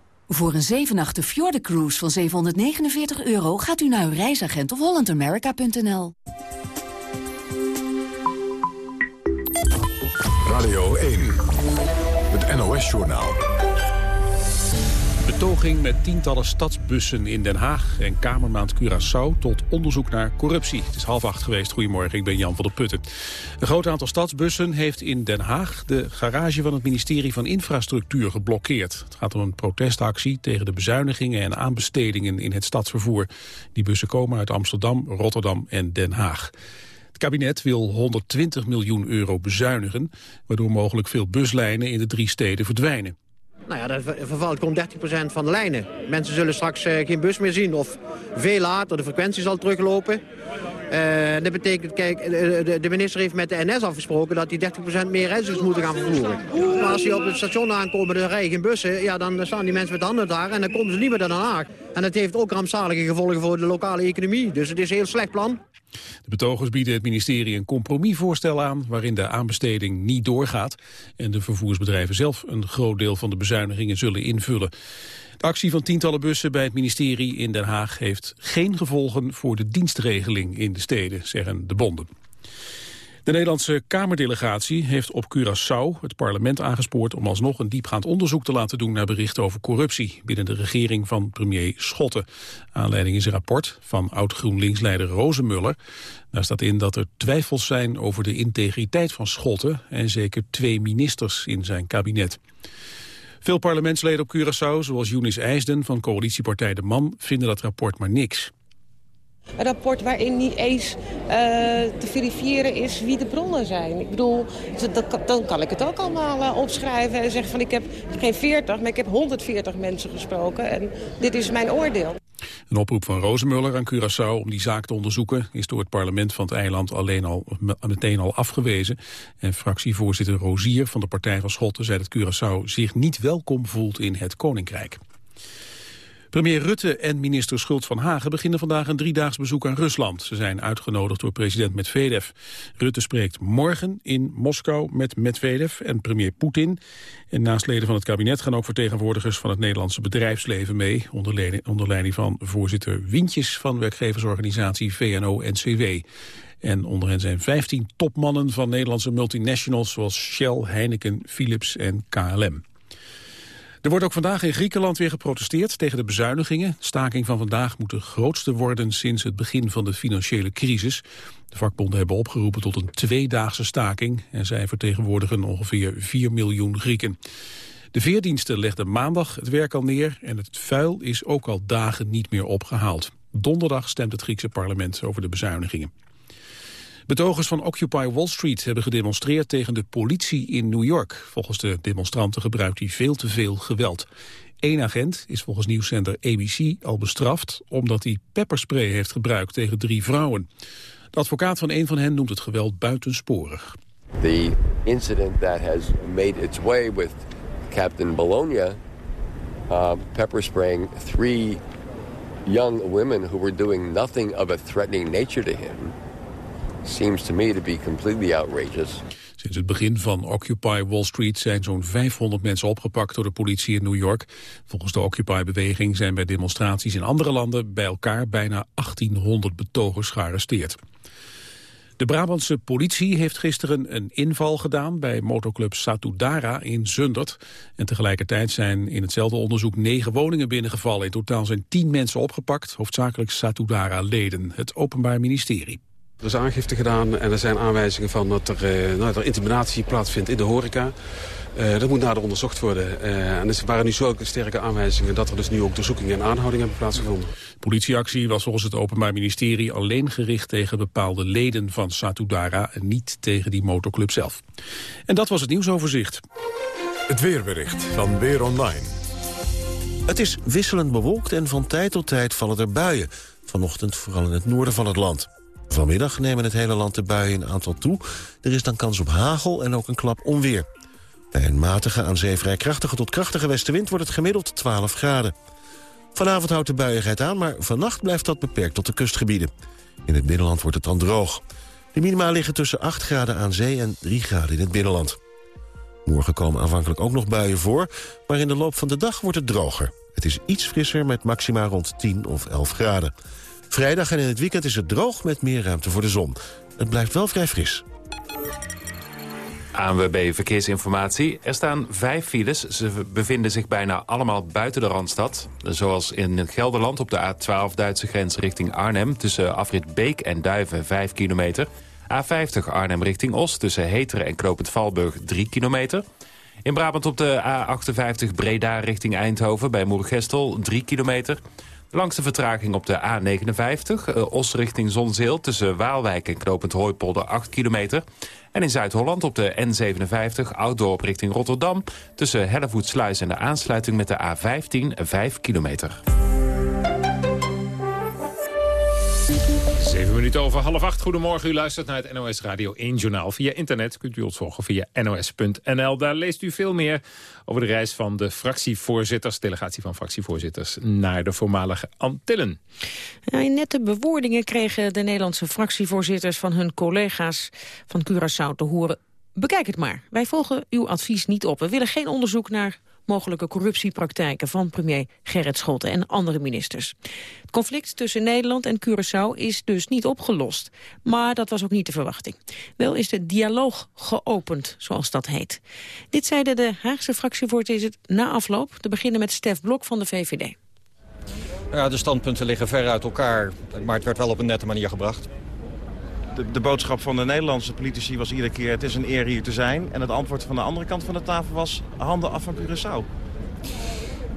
Voor een 7 nachten Fjorden Cruise van 749 euro gaat u naar uw reisagent of hollandamerica.nl. Radio 1, het NOS-journaal. Betoging met tientallen stadsbussen in Den Haag en Kamermaand Curaçao tot onderzoek naar corruptie. Het is half acht geweest. Goedemorgen, ik ben Jan van der Putten. Een groot aantal stadsbussen heeft in Den Haag de garage van het ministerie van Infrastructuur geblokkeerd. Het gaat om een protestactie tegen de bezuinigingen en aanbestedingen in het stadsvervoer. Die bussen komen uit Amsterdam, Rotterdam en Den Haag. Het kabinet wil 120 miljoen euro bezuinigen, waardoor mogelijk veel buslijnen in de drie steden verdwijnen. Nou ja, dat vervalt gewoon 30% van de lijnen. Mensen zullen straks uh, geen bus meer zien of veel later, de frequentie zal teruglopen. Uh, dat betekent, kijk, de, de, minister heeft met de NS afgesproken dat die 30% meer reizigers moeten gaan vervoeren. Maar als die op het station aankomen, dan rijden geen bussen, ja, dan staan die mensen met handen daar en dan komen ze niet meer naar. En dat heeft ook rampzalige gevolgen voor de lokale economie. Dus het is een heel slecht plan. De betogers bieden het ministerie een compromisvoorstel aan... waarin de aanbesteding niet doorgaat... en de vervoersbedrijven zelf een groot deel van de bezuinigingen zullen invullen. De actie van tientallen bussen bij het ministerie in Den Haag... heeft geen gevolgen voor de dienstregeling in de steden, zeggen de bonden. De Nederlandse Kamerdelegatie heeft op Curaçao het parlement aangespoord om alsnog een diepgaand onderzoek te laten doen naar berichten over corruptie binnen de regering van premier Schotten. Aanleiding is een rapport van oud-GroenLinks-leider Rozenmuller. Daar staat in dat er twijfels zijn over de integriteit van Schotten en zeker twee ministers in zijn kabinet. Veel parlementsleden op Curaçao, zoals Younis IJsden van coalitiepartij De Man, vinden dat rapport maar niks. Een rapport waarin niet eens uh, te verifiëren is wie de bronnen zijn. Ik bedoel, dan kan ik het ook allemaal uh, opschrijven en zeggen van ik heb geen 40, maar ik heb 140 mensen gesproken en dit is mijn oordeel. Een oproep van Rozenmuller aan Curaçao om die zaak te onderzoeken... is door het parlement van het eiland alleen al, meteen al afgewezen. En fractievoorzitter Rozier van de Partij van Schotten zei dat Curaçao zich niet welkom voelt in het Koninkrijk. Premier Rutte en minister Schultz van Hagen beginnen vandaag een driedaags bezoek aan Rusland. Ze zijn uitgenodigd door president Medvedev. Rutte spreekt morgen in Moskou met Medvedev en premier Poetin. En naast leden van het kabinet gaan ook vertegenwoordigers van het Nederlandse bedrijfsleven mee. Onder leiding van voorzitter Wintjes van werkgeversorganisatie VNO-NCW. En onder hen zijn 15 topmannen van Nederlandse multinationals zoals Shell, Heineken, Philips en KLM. Er wordt ook vandaag in Griekenland weer geprotesteerd tegen de bezuinigingen. Staking van vandaag moet de grootste worden sinds het begin van de financiële crisis. De vakbonden hebben opgeroepen tot een tweedaagse staking... en zij vertegenwoordigen ongeveer 4 miljoen Grieken. De veerdiensten legden maandag het werk al neer... en het vuil is ook al dagen niet meer opgehaald. Donderdag stemt het Griekse parlement over de bezuinigingen. Betogers van Occupy Wall Street hebben gedemonstreerd tegen de politie in New York. Volgens de demonstranten gebruikt hij veel te veel geweld. Eén agent is volgens nieuwszender ABC al bestraft omdat hij pepperspray heeft gebruikt tegen drie vrouwen. De advocaat van een van hen noemt het geweld buitensporig. The incident that has made its way with Captain Bologna, uh, pepper three young women who were doing nothing of a threatening nature to him, seems to me to be completely outrageous. Sinds het begin van Occupy Wall Street zijn zo'n 500 mensen opgepakt door de politie in New York. Volgens de Occupy-beweging zijn bij demonstraties in andere landen bij elkaar bijna 1800 betogers gearresteerd. De Brabantse politie heeft gisteren een inval gedaan bij motoclub Satudara in Zundert. En tegelijkertijd zijn in hetzelfde onderzoek negen woningen binnengevallen. In totaal zijn tien mensen opgepakt, hoofdzakelijk Satudara-leden, het Openbaar Ministerie. Er is aangifte gedaan en er zijn aanwijzingen van dat er, eh, nou, dat er intimidatie plaatsvindt in de horeca. Uh, dat moet nader onderzocht worden. Uh, en er waren nu zo sterke aanwijzingen dat er dus nu ook doorzoekingen en aanhoudingen hebben plaatsgevonden. Politieactie was volgens het Openbaar Ministerie alleen gericht tegen bepaalde leden van Satudara en niet tegen die motorclub zelf. En dat was het nieuwsoverzicht. Het weerbericht van Weer Online. Het is wisselend bewolkt en van tijd tot tijd vallen er buien. Vanochtend vooral in het noorden van het land. Vanmiddag nemen het hele land de buien een aantal toe. Er is dan kans op hagel en ook een klap onweer. Bij een matige, aan zee vrij krachtige tot krachtige westenwind wordt het gemiddeld 12 graden. Vanavond houdt de buiigheid aan, maar vannacht blijft dat beperkt tot de kustgebieden. In het binnenland wordt het dan droog. De minima liggen tussen 8 graden aan zee en 3 graden in het binnenland. Morgen komen aanvankelijk ook nog buien voor, maar in de loop van de dag wordt het droger. Het is iets frisser met maxima rond 10 of 11 graden. Vrijdag en in het weekend is het droog met meer ruimte voor de zon. Het blijft wel vrij fris. ANWB Verkeersinformatie. Er staan vijf files. Ze bevinden zich bijna allemaal buiten de Randstad. Zoals in Gelderland op de A12 Duitse grens richting Arnhem... tussen afrit Beek en Duiven 5 kilometer. A50 Arnhem richting Os tussen Heteren en Knopend Valburg 3 kilometer. In Brabant op de A58 Breda richting Eindhoven bij Moergestel 3 kilometer... Langste vertraging op de A59, uh, richting Zonzeel... tussen Waalwijk en Knopend Hooipolder 8 kilometer. En in Zuid-Holland op de N57, Ouddorp richting Rotterdam... tussen Hellevoetsluis en de aansluiting met de A15 5 kilometer. 7 minuten over half acht. Goedemorgen, u luistert naar het NOS Radio 1 Journaal. Via internet kunt u ons volgen via nos.nl. Daar leest u veel meer over de reis van de fractievoorzitters... delegatie van fractievoorzitters naar de voormalige Antillen. in nette bewoordingen kregen de Nederlandse fractievoorzitters... van hun collega's van Curaçao te horen... bekijk het maar, wij volgen uw advies niet op. We willen geen onderzoek naar mogelijke corruptiepraktijken van premier Gerrit Schotten en andere ministers. Het conflict tussen Nederland en Curaçao is dus niet opgelost. Maar dat was ook niet de verwachting. Wel is de dialoog geopend, zoals dat heet. Dit zeiden de Haagse fractievoorzitter na afloop, te beginnen met Stef Blok van de VVD. Ja, de standpunten liggen ver uit elkaar, maar het werd wel op een nette manier gebracht. De, de, boodschap van de Nederlandse politici was iedere keer... het is een eer hier te zijn. En het antwoord van de andere kant van de tafel was... handen af van Curaçao.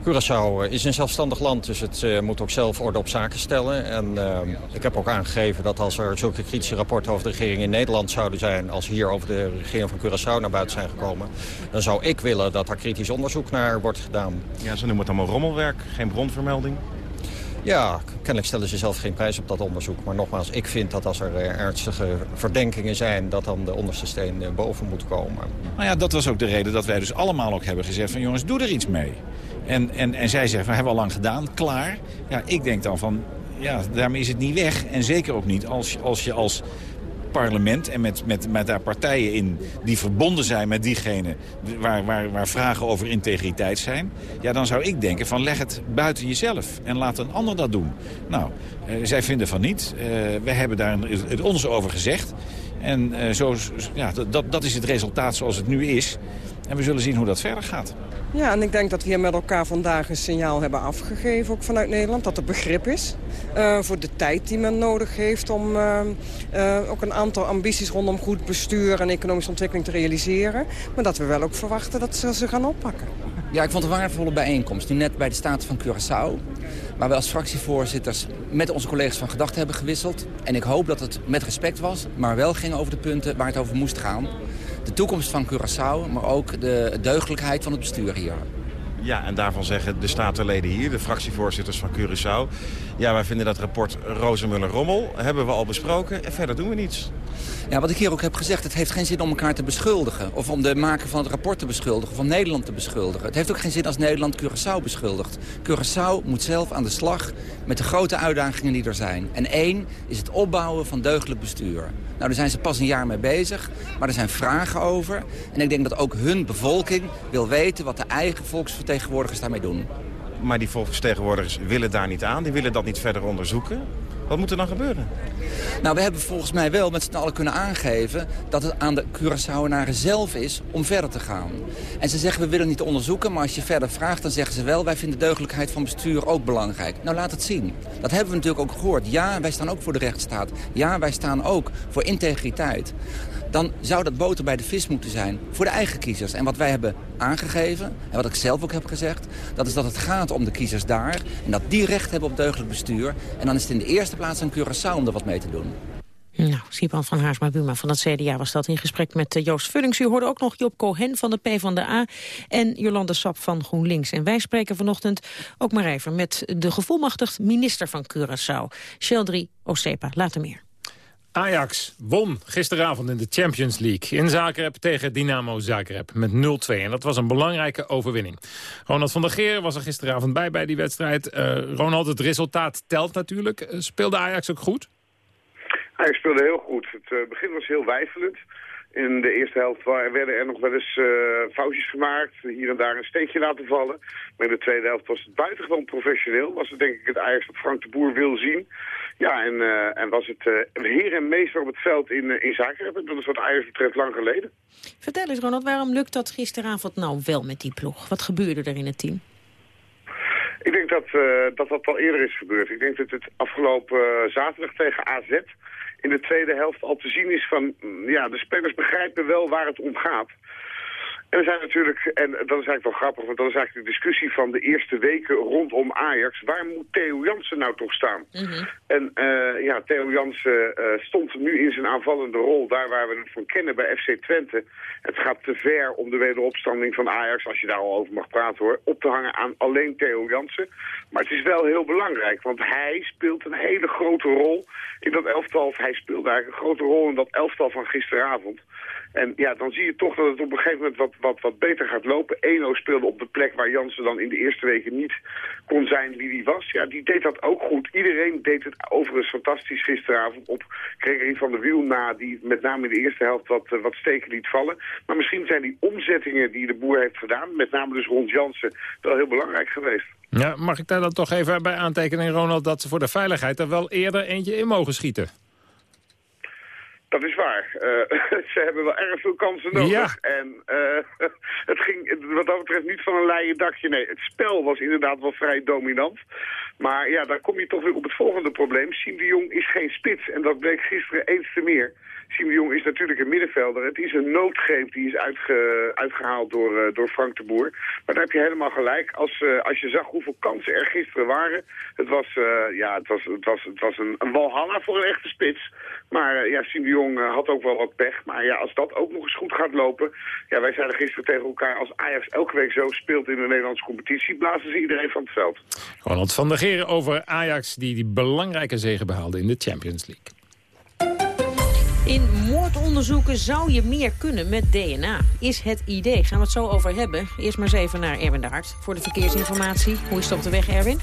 Curaçao is een zelfstandig land, dus het uh, moet ook zelf orde op zaken stellen. En uh, ik heb ook aangegeven dat als er zulke kritische rapporten over de regering in Nederland zouden zijn... als hier over de regering van Curaçao naar buiten zijn gekomen... dan zou ik willen dat daar kritisch onderzoek naar wordt gedaan. Ja, ze noemen het allemaal rommelwerk, geen bronvermelding. Ja, kennelijk stellen ze zelf geen prijs op dat onderzoek. Maar nogmaals, ik vind dat als er ernstige verdenkingen zijn... dat dan de onderste steen boven moet komen. Nou ja, dat was ook de reden dat wij dus allemaal ook hebben gezegd... van jongens, doe er iets mee. En, en, en zij zeggen, we hebben al lang gedaan, klaar. Ja, ik denk dan van, ja, daarmee is het niet weg. En zeker ook niet als, als je als parlement en met, met, met daar partijen in die verbonden zijn met diegene waar, waar, waar vragen over integriteit zijn. Ja, dan zou ik denken van leg het buiten jezelf en laat een ander dat doen. Nou, uh, zij vinden van niet. Uh, we hebben daar het onze over gezegd. En uh, zo, ja, dat, dat is het resultaat zoals het nu is. En we zullen zien hoe dat verder gaat. Ja, en ik denk dat we hier met elkaar vandaag een signaal hebben afgegeven, ook vanuit Nederland, dat er begrip is uh, voor de tijd die men nodig heeft om uh, uh, ook een aantal ambities rondom goed bestuur en economische ontwikkeling te realiseren. Maar dat we wel ook verwachten dat ze ze gaan oppakken. Ja, ik vond het een waardevolle bijeenkomst, nu net bij de Staten van Curaçao. Waar we als fractievoorzitters met onze collega's van gedachten hebben gewisseld. En ik hoop dat het met respect was, maar wel ging over de punten waar het over moest gaan de toekomst van Curaçao, maar ook de deugdelijkheid van het bestuur hier. Ja, en daarvan zeggen de statenleden hier, de fractievoorzitters van Curaçao... ja, wij vinden dat rapport Rozenmuller-Rommel, hebben we al besproken... en verder doen we niets. Ja, wat ik hier ook heb gezegd, het heeft geen zin om elkaar te beschuldigen. Of om de maker van het rapport te beschuldigen. Of om Nederland te beschuldigen. Het heeft ook geen zin als Nederland Curaçao beschuldigt. Curaçao moet zelf aan de slag met de grote uitdagingen die er zijn. En één is het opbouwen van deugdelijk bestuur. Nou, daar zijn ze pas een jaar mee bezig, maar er zijn vragen over. En ik denk dat ook hun bevolking wil weten wat de eigen volksvertegenwoordigers daarmee doen. Maar die volksvertegenwoordigers willen daar niet aan, die willen dat niet verder onderzoeken. Wat moet er dan gebeuren? Nou, we hebben volgens mij wel met z'n allen kunnen aangeven... dat het aan de Curaçaoenaren zelf is om verder te gaan. En ze zeggen, we willen niet onderzoeken, maar als je verder vraagt... dan zeggen ze wel, wij vinden deugdelijkheid van bestuur ook belangrijk. Nou, laat het zien. Dat hebben we natuurlijk ook gehoord. Ja, wij staan ook voor de rechtsstaat. Ja, wij staan ook voor integriteit dan zou dat boter bij de vis moeten zijn voor de eigen kiezers. En wat wij hebben aangegeven, en wat ik zelf ook heb gezegd... dat is dat het gaat om de kiezers daar en dat die recht hebben op deugdelijk bestuur. En dan is het in de eerste plaats aan Curaçao om er wat mee te doen. Nou, Sipan van Haarsma-Buma van het CDA was dat in gesprek met eh, Joost Vullings. U hoorde ook nog Job Cohen van de PvdA en Jolande Sap van GroenLinks. En wij spreken vanochtend ook maar even met de gevolmachtigd minister van Curaçao, Sheldry Osepa. Later meer. Ajax won gisteravond in de Champions League in Zagreb tegen Dynamo Zagreb met 0-2. En dat was een belangrijke overwinning. Ronald van der Geer was er gisteravond bij bij die wedstrijd. Uh, Ronald, het resultaat telt natuurlijk. Uh, speelde Ajax ook goed? Ajax speelde heel goed. Het uh, begin was heel wijfelend. In de eerste helft werden er nog wel eens uh, foutjes gemaakt. Hier en daar een steekje laten vallen. Maar in de tweede helft was het buitengewoon professioneel. Was het denk ik het Ajax dat Frank de Boer wil zien. Ja, en, uh, en was het uh, heer en meester op het veld in, in Zagreb. Dat is wat Ajax betreft lang geleden. Vertel eens Ronald, waarom lukt dat gisteravond nou wel met die ploeg? Wat gebeurde er in het team? Ik denk dat, dat dat al eerder is gebeurd. Ik denk dat het afgelopen zaterdag tegen AZ in de tweede helft al te zien is van... ja, de spelers begrijpen wel waar het om gaat. En er zijn natuurlijk, en dat is eigenlijk wel grappig, want dat is eigenlijk de discussie van de eerste weken rondom Ajax. Waar moet Theo Jansen nou toch staan? Mhm. En uh, ja, Theo Jansen uh, stond nu in zijn aanvallende rol, daar waar we het van kennen bij FC Twente. Het gaat te ver om de wederopstanding van Ajax, als je daar al over mag praten hoor, op te hangen aan alleen Theo Jansen. Maar het is wel heel belangrijk, want hij speelt een hele grote rol in dat elftal. Hij speelde eigenlijk een grote rol in dat elftal van gisteravond. En ja, dan zie je toch dat het op een gegeven moment wat, wat, wat beter gaat lopen. Eno speelde op de plek waar Jansen dan in de eerste weken niet kon zijn wie die was. Ja, die deed dat ook goed. Iedereen deed het overigens fantastisch gisteravond op Gregory van der Wiel na... die met name in de eerste helft wat, uh, wat steken liet vallen. Maar misschien zijn die omzettingen die de boer heeft gedaan... met name dus rond Jansen, wel heel belangrijk geweest. Ja, mag ik daar dan toch even bij aantekenen, Ronald... dat ze voor de veiligheid er wel eerder eentje in mogen schieten? Dat is waar. Uh, *laughs* ze hebben wel erg veel kansen nodig. Ja. En uh, *laughs* het ging wat dat betreft niet van een leien dakje. Nee, het spel was inderdaad wel vrij dominant. Maar ja, daar kom je toch weer op het volgende probleem. Siem de Jong is geen spits. En dat bleek gisteren eens te meer. Jong is natuurlijk een middenvelder. Het is een noodgreep die is uitge, uitgehaald door, uh, door Frank de Boer. Maar daar heb je helemaal gelijk. Als, uh, als je zag hoeveel kansen er gisteren waren. Het was, uh, ja, het was, het was, het was een, een walhalla voor een echte spits. Maar ja, Jong had ook wel wat pech. Maar ja, als dat ook nog eens goed gaat lopen... Ja, wij zeiden gisteren tegen elkaar... als Ajax elke week zo speelt in de Nederlandse competitie... blazen ze iedereen van het veld. Ronald van der Geren over Ajax... die die belangrijke zege behaalde in de Champions League. In moordonderzoeken zou je meer kunnen met DNA. Is het idee. Gaan we het zo over hebben. Eerst maar eens even naar Erwin de Hart voor de verkeersinformatie. Hoe is het op de weg, Erwin?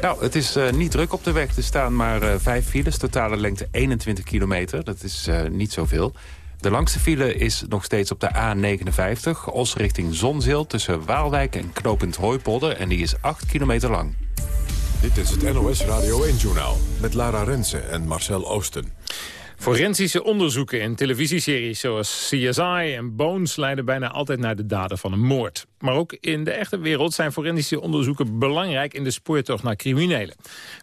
Nou, het is uh, niet druk op de weg. Er staan maar uh, vijf files, totale lengte 21 kilometer. Dat is uh, niet zoveel. De langste file is nog steeds op de A59, Os richting Zonzeel... tussen Waalwijk en Knopend Hooipolder. En die is 8 kilometer lang. Dit is het NOS Radio 1-journaal met Lara Rensen en Marcel Oosten. Forensische onderzoeken in televisieseries zoals CSI en Bones... leiden bijna altijd naar de daden van een moord. Maar ook in de echte wereld zijn forensische onderzoeken belangrijk... in de spoortocht naar criminelen.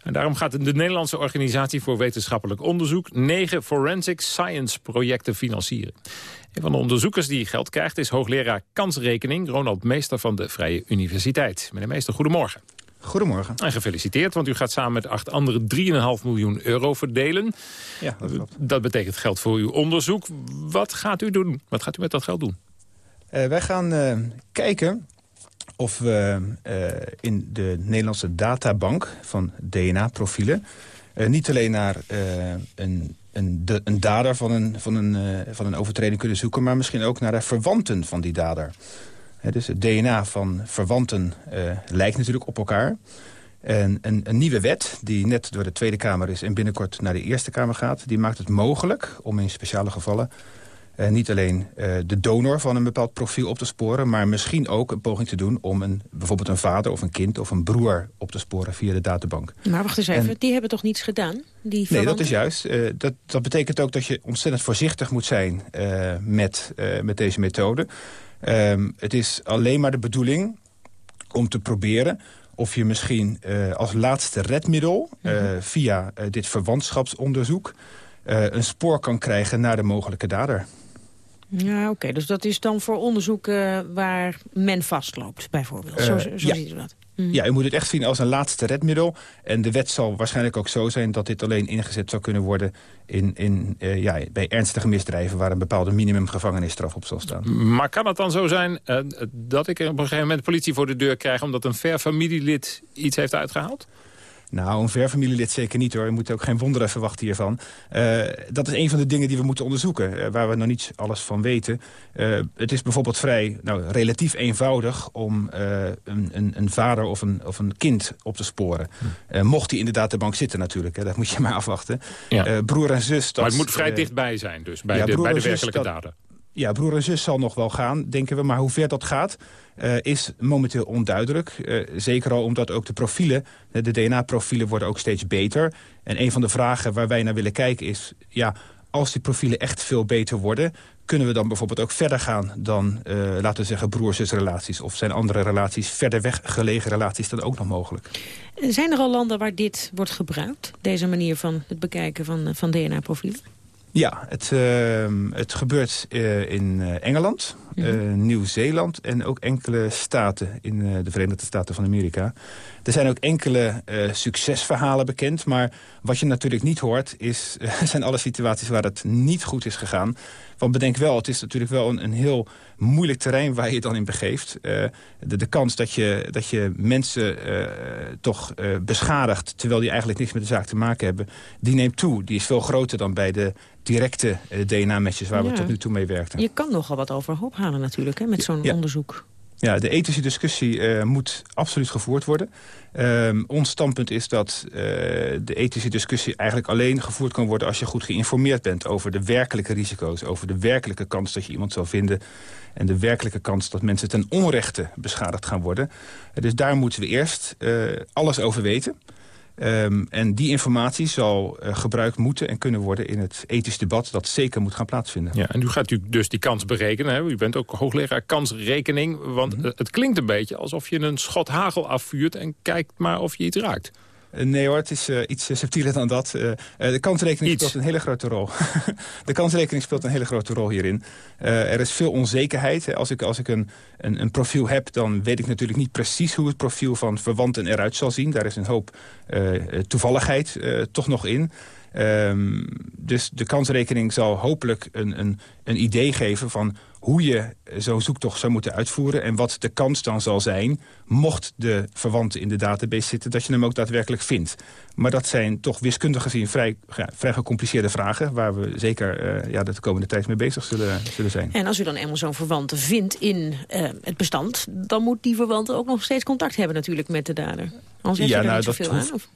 En daarom gaat de Nederlandse Organisatie voor Wetenschappelijk Onderzoek... negen Forensic Science projecten financieren. Een van de onderzoekers die geld krijgt is hoogleraar kansrekening... Ronald Meester van de Vrije Universiteit. Meneer Meester, goedemorgen. Goedemorgen. En gefeliciteerd, want u gaat samen met acht anderen 3,5 miljoen euro verdelen. Ja, dat klopt. Dat betekent geld voor uw onderzoek. Wat gaat u doen? Wat gaat u met dat geld doen? Uh, wij gaan uh, kijken of we in de Nederlandse databank van DNA-profielen... niet alleen naar een een, de, een dader van een, van, een, van een overtreding kunnen zoeken... maar misschien ook naar de verwanten van die dader. Dus het DNA van verwanten uh, lijkt natuurlijk op elkaar. En een, een, nieuwe wet, die net door de Tweede Kamer is... en binnenkort naar de Eerste Kamer gaat... die maakt het mogelijk om in speciale gevallen uh, niet alleen uh, de donor van een bepaald profiel op te sporen... maar misschien ook een poging te doen om een, bijvoorbeeld een vader of een kind... of een broer op te sporen via de databank. Maar wacht eens even, en, die hebben toch niets gedaan? Die nee, dat is juist. Dat, dat betekent ook dat je ontzettend voorzichtig moet zijn met, met deze methode. Um, het is alleen maar de bedoeling om te proberen of je misschien als laatste redmiddel... Mm -hmm. via dit verwantschapsonderzoek... een spoor kan krijgen naar de mogelijke dader. Ja, oké. Dus dat is dan voor onderzoeken waar men vastloopt, bijvoorbeeld. Zo zo ja. ziet u dat. Mm. Ja, u moet het echt zien als een laatste redmiddel. En de wet zal waarschijnlijk ook zo zijn dat dit alleen ingezet zou kunnen worden... In, in, uh, ja, bij ernstige misdrijven waar een bepaalde minimumgevangenisstraf op zal staan. Maar kan het dan zo zijn uh, dat ik op een gegeven moment politie voor de deur krijg... omdat een ver familielid iets heeft uitgehaald? Nou, een verfamilielid zeker niet hoor. Je moet ook geen wonderen verwachten hiervan. Uh, dat is een van de dingen die we moeten onderzoeken. Uh, waar we nog niet alles van weten. Uh, het is bijvoorbeeld vrij, nou, relatief eenvoudig... om een, een, een, vader of een, of een kind op te sporen. Hm. mocht hij in de databank zitten natuurlijk. Hè, dat moet je *laughs* maar afwachten. Ja. broer en zus... Dat, maar het moet vrij dichtbij zijn dus. Bij ja, de, bij de werkelijke dader. Ja, broer en zus zal nog wel gaan, denken we. Maar hoe ver dat gaat, uh, is momenteel onduidelijk. Uh, zeker al omdat ook de profielen, de DNA-profielen worden ook steeds beter. En een van de vragen waar wij naar willen kijken is... ja, als die profielen echt veel beter worden... kunnen we dan bijvoorbeeld ook verder gaan dan, laten we zeggen, broer-zusrelaties... of zijn andere relaties, verder weg gelegen relaties, dan ook nog mogelijk? Zijn er al landen waar dit wordt gebruikt? Deze manier van het bekijken van, van DNA-profielen? Ja, het, uh, het gebeurt uh, in uh, Engeland, mm -hmm. Nieuw-Zeeland en ook enkele staten in de Verenigde Staten van Amerika. Er zijn ook enkele succesverhalen bekend, maar wat je natuurlijk niet hoort... Is, *laughs* zijn alle situaties waar het niet goed is gegaan. Want bedenk wel, het is natuurlijk wel een, een heel moeilijk terrein waar je het dan in begeeft. Uh, de, de, kans dat je, dat je mensen uh, toch uh, beschadigt... terwijl die eigenlijk niks met de zaak te maken hebben... die neemt toe. Die is veel groter dan bij de directe DNA-matches... waar ja. we tot nu toe mee werkten. Je kan nogal wat overhoop halen natuurlijk, hè, met zo'n ja. onderzoek. Ja, de ethische discussie uh, moet absoluut gevoerd worden. Uh, ons standpunt is dat uh, de ethische discussie eigenlijk alleen gevoerd kan worden... als je goed geïnformeerd bent over de werkelijke risico's... over de werkelijke kans dat je iemand zal vinden... en de werkelijke kans dat mensen ten onrechte beschadigd gaan worden. dus daar moeten we eerst alles over weten... Um, en die informatie zal uh, gebruikt moeten en kunnen worden in het ethisch debat dat zeker moet gaan plaatsvinden. Ja, en nu gaat u dus die kans berekenen. Hè? U bent ook hoogleraar kansrekening, want mm -hmm. het klinkt een beetje alsof je een schot hagel afvuurt en kijkt maar of je iets raakt. Nee hoor, het is uh, iets subtieler dan dat. Uh, de kansrekening iets. speelt een hele grote rol. *laughs* de kansrekening speelt een hele grote rol hierin. Er is veel onzekerheid. Als ik, als ik een, een, een, profiel heb, dan weet ik natuurlijk niet precies... hoe het profiel van verwanten eruit zal zien. Daar is een hoop toevalligheid toch nog in. Um, dus de kansrekening zal hopelijk een, een, een idee geven van hoe je zo'n zoektocht zou moeten uitvoeren... en wat de kans dan zal zijn, mocht de verwante in de database zitten... dat je hem ook daadwerkelijk vindt. Maar dat zijn toch wiskundig gezien vrij, ja, vrij gecompliceerde vragen... waar we zeker uh, ja, de komende tijd mee bezig zullen, zullen zijn. En als u dan eenmaal zo'n verwante vindt in uh, het bestand... dan moet die verwante ook nog steeds contact hebben natuurlijk met de dader. Anders heeft ja, er nou, niet zoveel hoeft, aan? Of?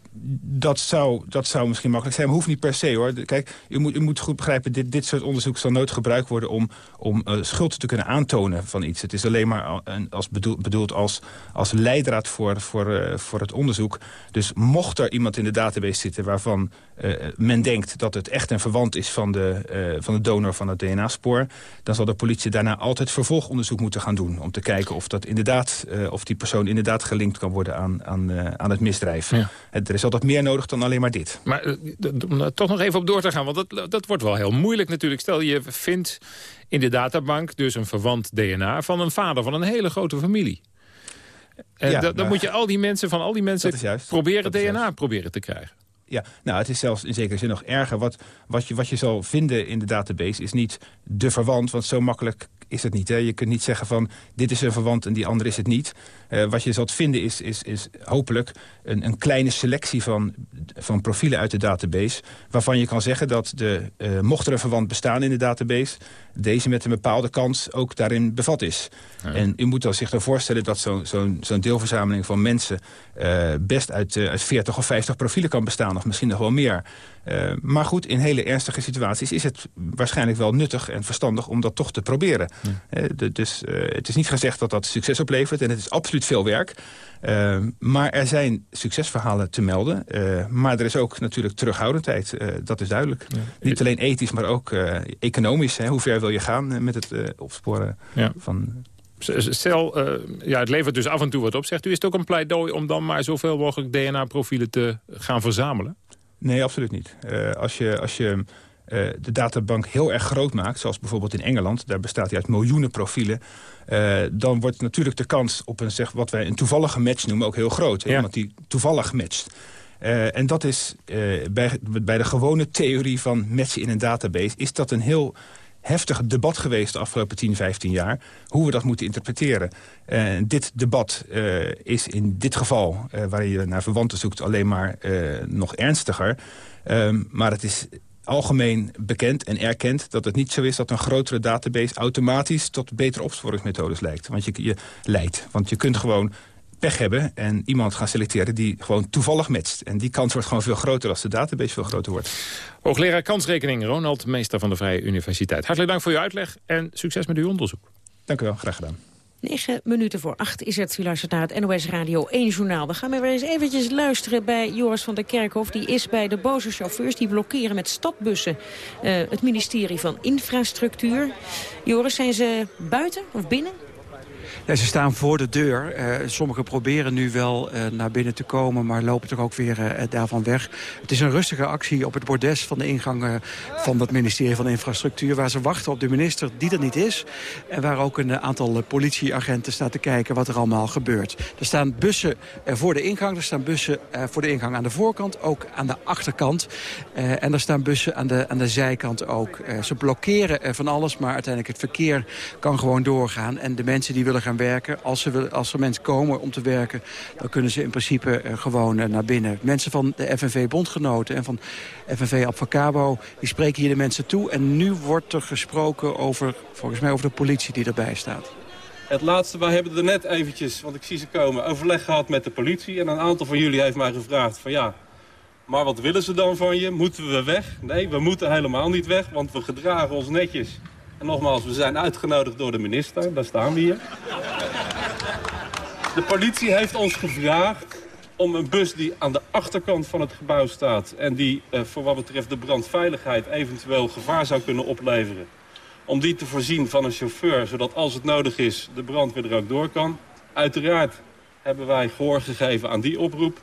Dat zou, dat zou misschien makkelijk zijn, maar hoeft niet per se hoor. Kijk, u moet, u moet goed begrijpen, dit, dit soort onderzoek zal nooit gebruikt worden... om, om uh, schuld te kunnen aantonen van iets. Het is alleen maar als bedoeld, bedoeld als, als leidraad voor, voor, uh, voor het onderzoek. Dus mocht er iemand in de database zitten waarvan uh, men denkt... dat het echt een verwant is van de, van de donor van het DNA-spoor... dan zal de politie daarna altijd vervolgonderzoek moeten gaan doen... om te kijken of, dat inderdaad, of die persoon inderdaad gelinkt kan worden aan, aan, aan het misdrijf. Ja. Er is altijd meer nodig dan alleen maar dit. Maar om toch nog even op door te gaan, want dat, dat wordt wel heel moeilijk natuurlijk. Stel je vindt in de databank dus een verwant DNA van een vader van een hele grote familie. En ja, dan, moet je al die mensen van al die mensen proberen DNA proberen te krijgen. Ja, nou, het is zelfs in zekere zin nog erger. Wat, wat, je, wat je zal vinden in de database is niet de verwant, want zo makkelijk is het niet. Hè? Je kunt niet zeggen van dit is een verwant en die andere is het niet. wat je zult vinden is, is, is hopelijk een, een kleine selectie van, van profielen uit de database... waarvan je kan zeggen dat de, mocht er een verwant bestaan in de database... deze met een bepaalde kans ook daarin bevat is. En u moet dan zich dan voorstellen dat zo'n zo'n zo'n deelverzameling van mensen... best uit, uit 40 of 50 profielen kan bestaan, of misschien nog wel meer... Maar goed, in hele ernstige situaties is het waarschijnlijk wel nuttig en verstandig om dat toch te proberen. De, dus het is niet gezegd dat dat succes oplevert en het is absoluut veel werk. Maar er zijn succesverhalen te melden. maar er is ook natuurlijk terughoudendheid, dat is duidelijk. Ja. Niet alleen ethisch, maar ook economisch. Hè. Hoe ver wil je gaan met het opsporen ja. van... Stel, ja, het levert dus af en toe wat op. Zegt u, is het ook een pleidooi om dan maar zoveel mogelijk DNA-profielen te gaan verzamelen? Nee, absoluut niet. Als je, als je de databank heel erg groot maakt, zoals bijvoorbeeld in Engeland... daar bestaat hij uit miljoenen profielen... Uh, dan wordt natuurlijk de kans op een, zeg, wat wij een toevallige match noemen ook heel groot. Ja. Iemand die toevallig matcht. en dat is bij, bij de gewone theorie van matchen in een database... is dat een heel heftig debat geweest de afgelopen 10, 15 jaar... hoe we dat moeten interpreteren. Uh, dit debat uh, is in dit geval, uh, waar je naar verwanten zoekt... alleen maar nog ernstiger. Ehm, maar het is algemeen bekend en erkend dat het niet zo is... dat een grotere database automatisch tot betere opsporingsmethodes lijkt. Want je, je leidt. Want je kunt gewoon pech hebben en iemand gaan selecteren die gewoon toevallig matcht. En die kans wordt gewoon veel groter als de database veel groter wordt. Hoogleraar kansrekening Ronald, meester van de Vrije Universiteit. Hartelijk dank voor uw uitleg en succes met uw onderzoek. Dank u wel, graag gedaan. 9 minuten voor 8 is het. U luistert naar het NOS Radio 1 journaal. We gaan weer eens eventjes luisteren bij Joris van der Kerkhof. Die is bij de boze chauffeurs die blokkeren met stadbussen uh, het ministerie van Infrastructuur. Joris, zijn ze buiten of binnen? Ze staan voor de deur. Uh, sommigen proberen nu wel uh, naar binnen te komen, maar lopen toch ook weer uh, daarvan weg. Het is een rustige actie op het bordes van de ingang van het ministerie van Infrastructuur... waar ze wachten op de minister die er niet is. En waar ook een aantal politieagenten staan te kijken wat er allemaal gebeurt. Er staan bussen voor de ingang, er staan bussen voor de ingang aan de voorkant... ook aan de achterkant. en er staan bussen aan de, aan de zijkant ook. ze blokkeren van alles, maar uiteindelijk het verkeer kan gewoon doorgaan. En de mensen die willen gaan werken. Als, ze, als er mensen komen om te werken, dan kunnen ze in principe uh, gewoon uh, naar binnen. Mensen van de FNV-bondgenoten en van FNV Advocabo, die spreken hier de mensen toe. En nu wordt er gesproken over, volgens mij over de politie die erbij staat. Het laatste, wij hebben er net eventjes, want ik zie ze komen, overleg gehad met de politie. En een aantal van jullie heeft mij gevraagd van ja, maar wat willen ze dan van je? Moeten we weg? Nee, we moeten helemaal niet weg, want we gedragen ons netjes nogmaals, we zijn uitgenodigd door de minister. Daar staan we hier. De politie heeft ons gevraagd om een bus die aan de achterkant van het gebouw staat... en die uh, voor wat betreft de brandveiligheid eventueel gevaar zou kunnen opleveren... om die te voorzien van een chauffeur, zodat als het nodig is de brandweer er ook door kan. Uiteraard hebben wij gehoor gegeven aan die oproep.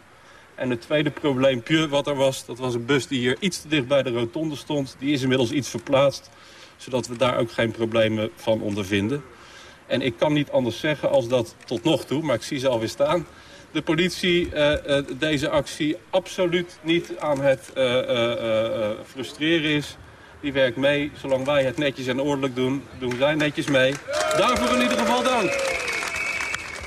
En het tweede probleem puur wat er was, dat was een bus die hier iets te dicht bij de rotonde stond. Die is inmiddels iets verplaatst zodat we daar ook geen problemen van ondervinden. En ik kan niet anders zeggen als dat tot nog toe, maar ik zie ze alweer staan... de politie uh, uh, deze actie absoluut niet aan het uh, frustreren is. Die werkt mee. Zolang wij het netjes en ordelijk doen, doen zij netjes mee. Daarvoor in ieder geval dank.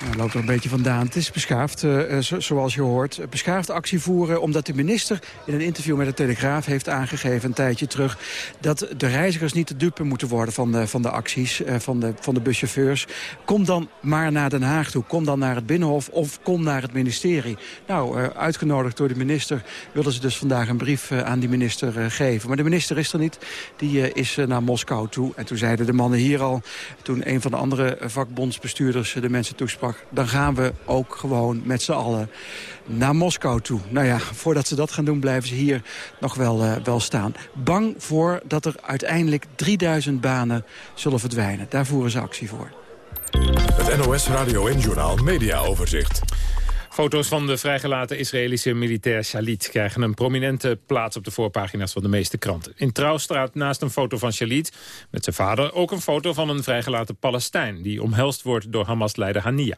Nou, loopt er een beetje vandaan. Het is beschaafd, uh, zoals je hoort. Beschaafd actie voeren omdat de minister in een interview met de Telegraaf heeft aangegeven een tijdje terug dat de reizigers niet te dupe moeten worden van de, van de acties uh, van, de, van de buschauffeurs. Kom dan maar naar Den Haag toe. Kom dan naar het Binnenhof of kom naar het ministerie. Nou, uitgenodigd door de minister wilden ze dus vandaag een brief aan die minister geven. Maar de minister is er niet. Die is naar Moskou toe. En toen zeiden de mannen hier al, toen een van de andere vakbondsbestuurders de mensen toesprak dan gaan we ook gewoon met z'n allen naar Moskou toe. Nou ja, voordat ze dat gaan doen blijven ze hier nog wel, uh, wel staan. Bang voor dat er uiteindelijk 3000 banen zullen verdwijnen. Daar voeren ze actie voor. Het NOS Radio en Journaal Media Overzicht. Foto's van de vrijgelaten Israëlische militair Shalit... krijgen een prominente plaats op de voorpagina's van de meeste kranten. In Trouwstraat naast een foto van Shalit met zijn vader... ook een foto van een vrijgelaten Palestijn... die omhelst wordt door Hamas-leider Hania.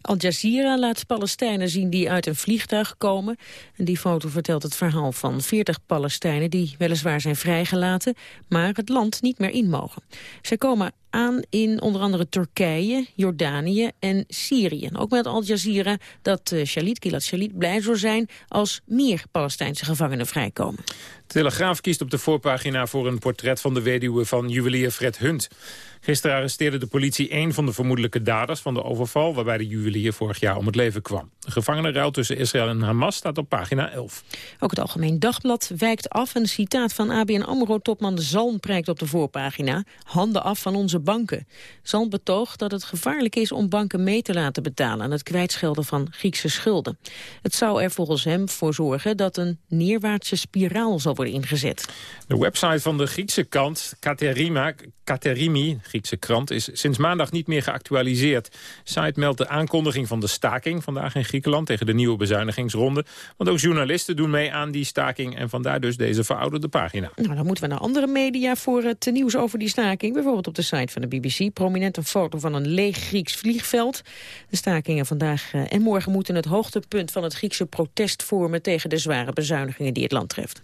Al Jazeera laat Palestijnen zien die uit een vliegtuig komen. En die foto vertelt het verhaal van 40 Palestijnen... die weliswaar zijn vrijgelaten, maar het land niet meer in mogen. Zij komen aan in onder andere Turkije, Jordanië en Syrië. Ook met Al Jazeera dat uh, Shalit, Gilad Shalit blij zou zijn als meer Palestijnse gevangenen vrijkomen. Telegraaf kiest op de voorpagina voor een portret van de weduwe van juwelier Fred Hunt. Gisteren arresteerde de politie één van de vermoedelijke daders van de overval... waarbij de juwelier vorig jaar om het leven kwam. De gevangenenruil tussen Israël en Hamas staat op pagina 11. Ook het Algemeen Dagblad wijkt af. Een citaat van ABN AMRO-topman Zalm prijkt op de voorpagina. Handen af van onze banken. Zalm betoogt dat het gevaarlijk is om banken mee te laten betalen... aan het kwijtschelden van Griekse schulden. Het zou er volgens hem voor zorgen dat een neerwaartse spiraal zal worden ingezet. De website van de Griekse kant, Katerima, Katerimi, Griekse krant, is sinds maandag niet meer geactualiseerd. site meldt de aankondiging van de staking vandaag in Griekenland tegen de nieuwe bezuinigingsronde. Want ook journalisten doen mee aan die staking en vandaar dus deze verouderde pagina. Nou, dan moeten we naar andere media voor het nieuws over die staking. Bijvoorbeeld op de site van de BBC. Prominent een foto van een leeg Grieks vliegveld. De stakingen vandaag eh, en morgen moeten het hoogtepunt van het Griekse protest vormen tegen de zware bezuinigingen die het land treft.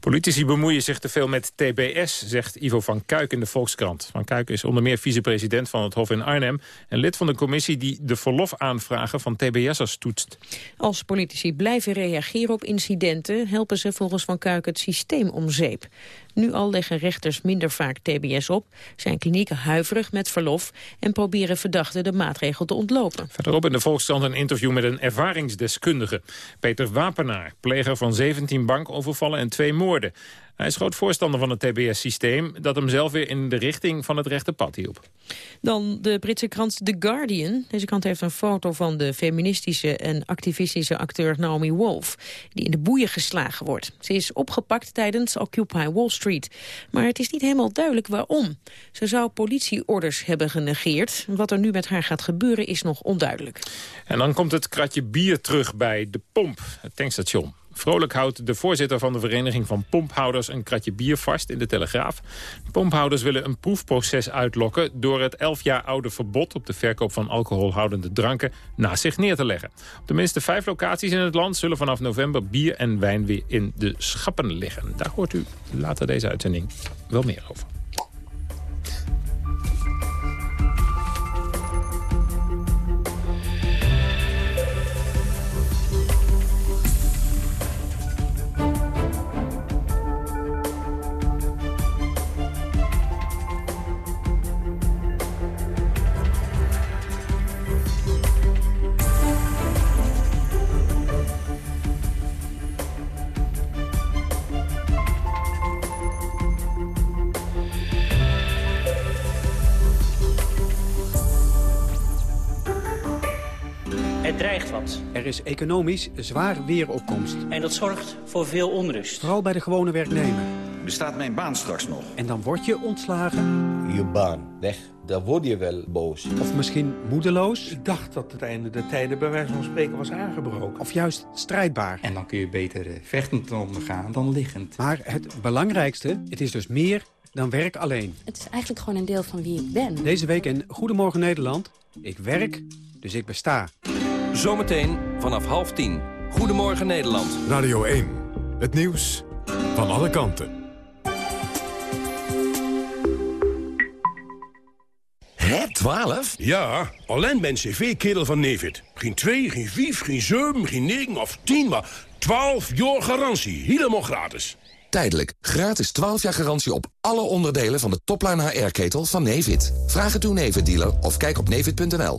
Politici bemoeien zich te veel met TBS, zegt Ivo van Kuik in de Volkskrant. Van Kuik is onder meer vicepresident van het Hof in Arnhem... en lid van de commissie die de verlofaanvragen van TBS'ers toetst. Als politici blijven reageren op incidenten... helpen ze volgens Van Kuik het systeem om zeep. Nu al leggen rechters minder vaak TBS op, zijn klinieken huiverig met verlof en proberen verdachten de maatregel te ontlopen. Verderop in de Volkskrant een interview met een ervaringsdeskundige. Peter Wapenaar, pleger van 17 bankovervallen en twee moorden. Hij is groot voorstander van het TBS-systeem... dat hem zelf weer in de richting van het rechte pad hielp. Dan de Britse krant The Guardian. Deze krant heeft een foto van de feministische en activistische acteur Naomi Wolf... die in de boeien geslagen wordt. Ze is opgepakt tijdens Occupy Wall Street. Maar het is niet helemaal duidelijk waarom. Ze zou politieorders hebben genegeerd. Wat er nu met haar gaat gebeuren is nog onduidelijk. En dan komt het kratje bier terug bij de pomp, het tankstation. Vrolijk houdt de voorzitter van de Vereniging van Pomphouders een kratje bier vast in de Telegraaf. Pomphouders willen een proefproces uitlokken door het 11 jaar oude verbod op de verkoop van alcoholhoudende dranken naast zich neer te leggen. Op tenminste vijf locaties in het land zullen vanaf november bier en wijn weer in de schappen liggen. Daar hoort u later deze uitzending wel meer over. Er is economisch zwaar weeropkomst. En dat zorgt voor veel onrust. Vooral bij de gewone werknemer. Bestaat mijn baan straks nog? En dan word je ontslagen. Je baan weg, daar word je wel boos. Of misschien moedeloos. Ik dacht dat het einde der tijden bij wijze van spreken was aangebroken. Of juist strijdbaar. En dan kun je beter eh, vechtend ondergaan dan liggend. Maar het belangrijkste, het is dus meer dan werk alleen. Het is eigenlijk gewoon een deel van wie ik ben. Deze week in Goedemorgen Nederland. Ik werk, dus ik besta. Zometeen vanaf half tien. Goedemorgen Nederland. Radio 1. Het nieuws van alle kanten. Hè, 12? Ja, alleen ben cv-kerel van Nevid. Geen 2, geen 5, geen 7, geen 9 of 10, maar 12 jaar garantie. Helemaal gratis. Tijdelijk. Gratis 12 jaar garantie op alle onderdelen van de topline HR-ketel van Nevid. Vraag het uw Nevid-dealer of kijk op nevid.nl.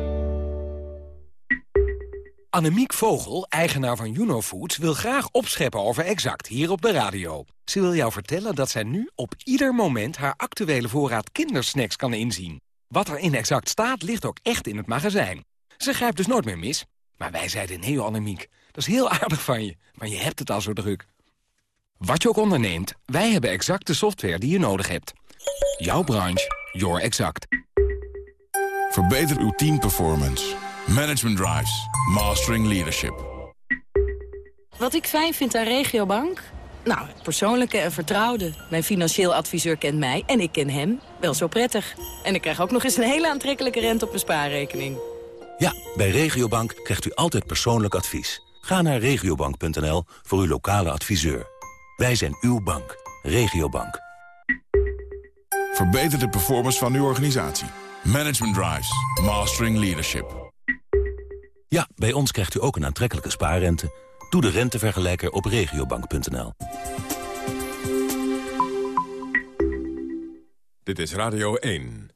Annemiek Vogel, eigenaar van Juno Foods, wil graag opscheppen over Exact hier op de radio. Ze wil jou vertellen dat zij nu op ieder moment haar actuele voorraad kindersnacks kan inzien. Wat er in Exact staat, ligt ook echt in het magazijn. Ze grijpt dus nooit meer mis. Maar wij zeiden nee, Annemiek. Dat is heel *laughs* aardig van je, maar je hebt het al zo druk. Wat je ook onderneemt, wij hebben exact de software die je nodig hebt. Jouw branche, your exact. Verbeter uw teamperformance. Management Drives. Mastering Leadership. Wat ik fijn vind aan Regiobank? Nou, het persoonlijke en vertrouwde. Mijn financieel adviseur kent mij en ik ken hem wel zo prettig. En ik krijg ook nog eens een hele aantrekkelijke rente op mijn spaarrekening. Ja, bij Regiobank krijgt u altijd persoonlijk advies. Ga naar regiobank.nl voor uw lokale adviseur. Wij zijn uw bank. Regiobank. Verbeter de performance van uw organisatie. Management Drives. Mastering Leadership. Ja, bij ons krijgt u ook een aantrekkelijke spaarrente. Doe de rentevergelijker op regiobank.nl. Dit is Radio 1.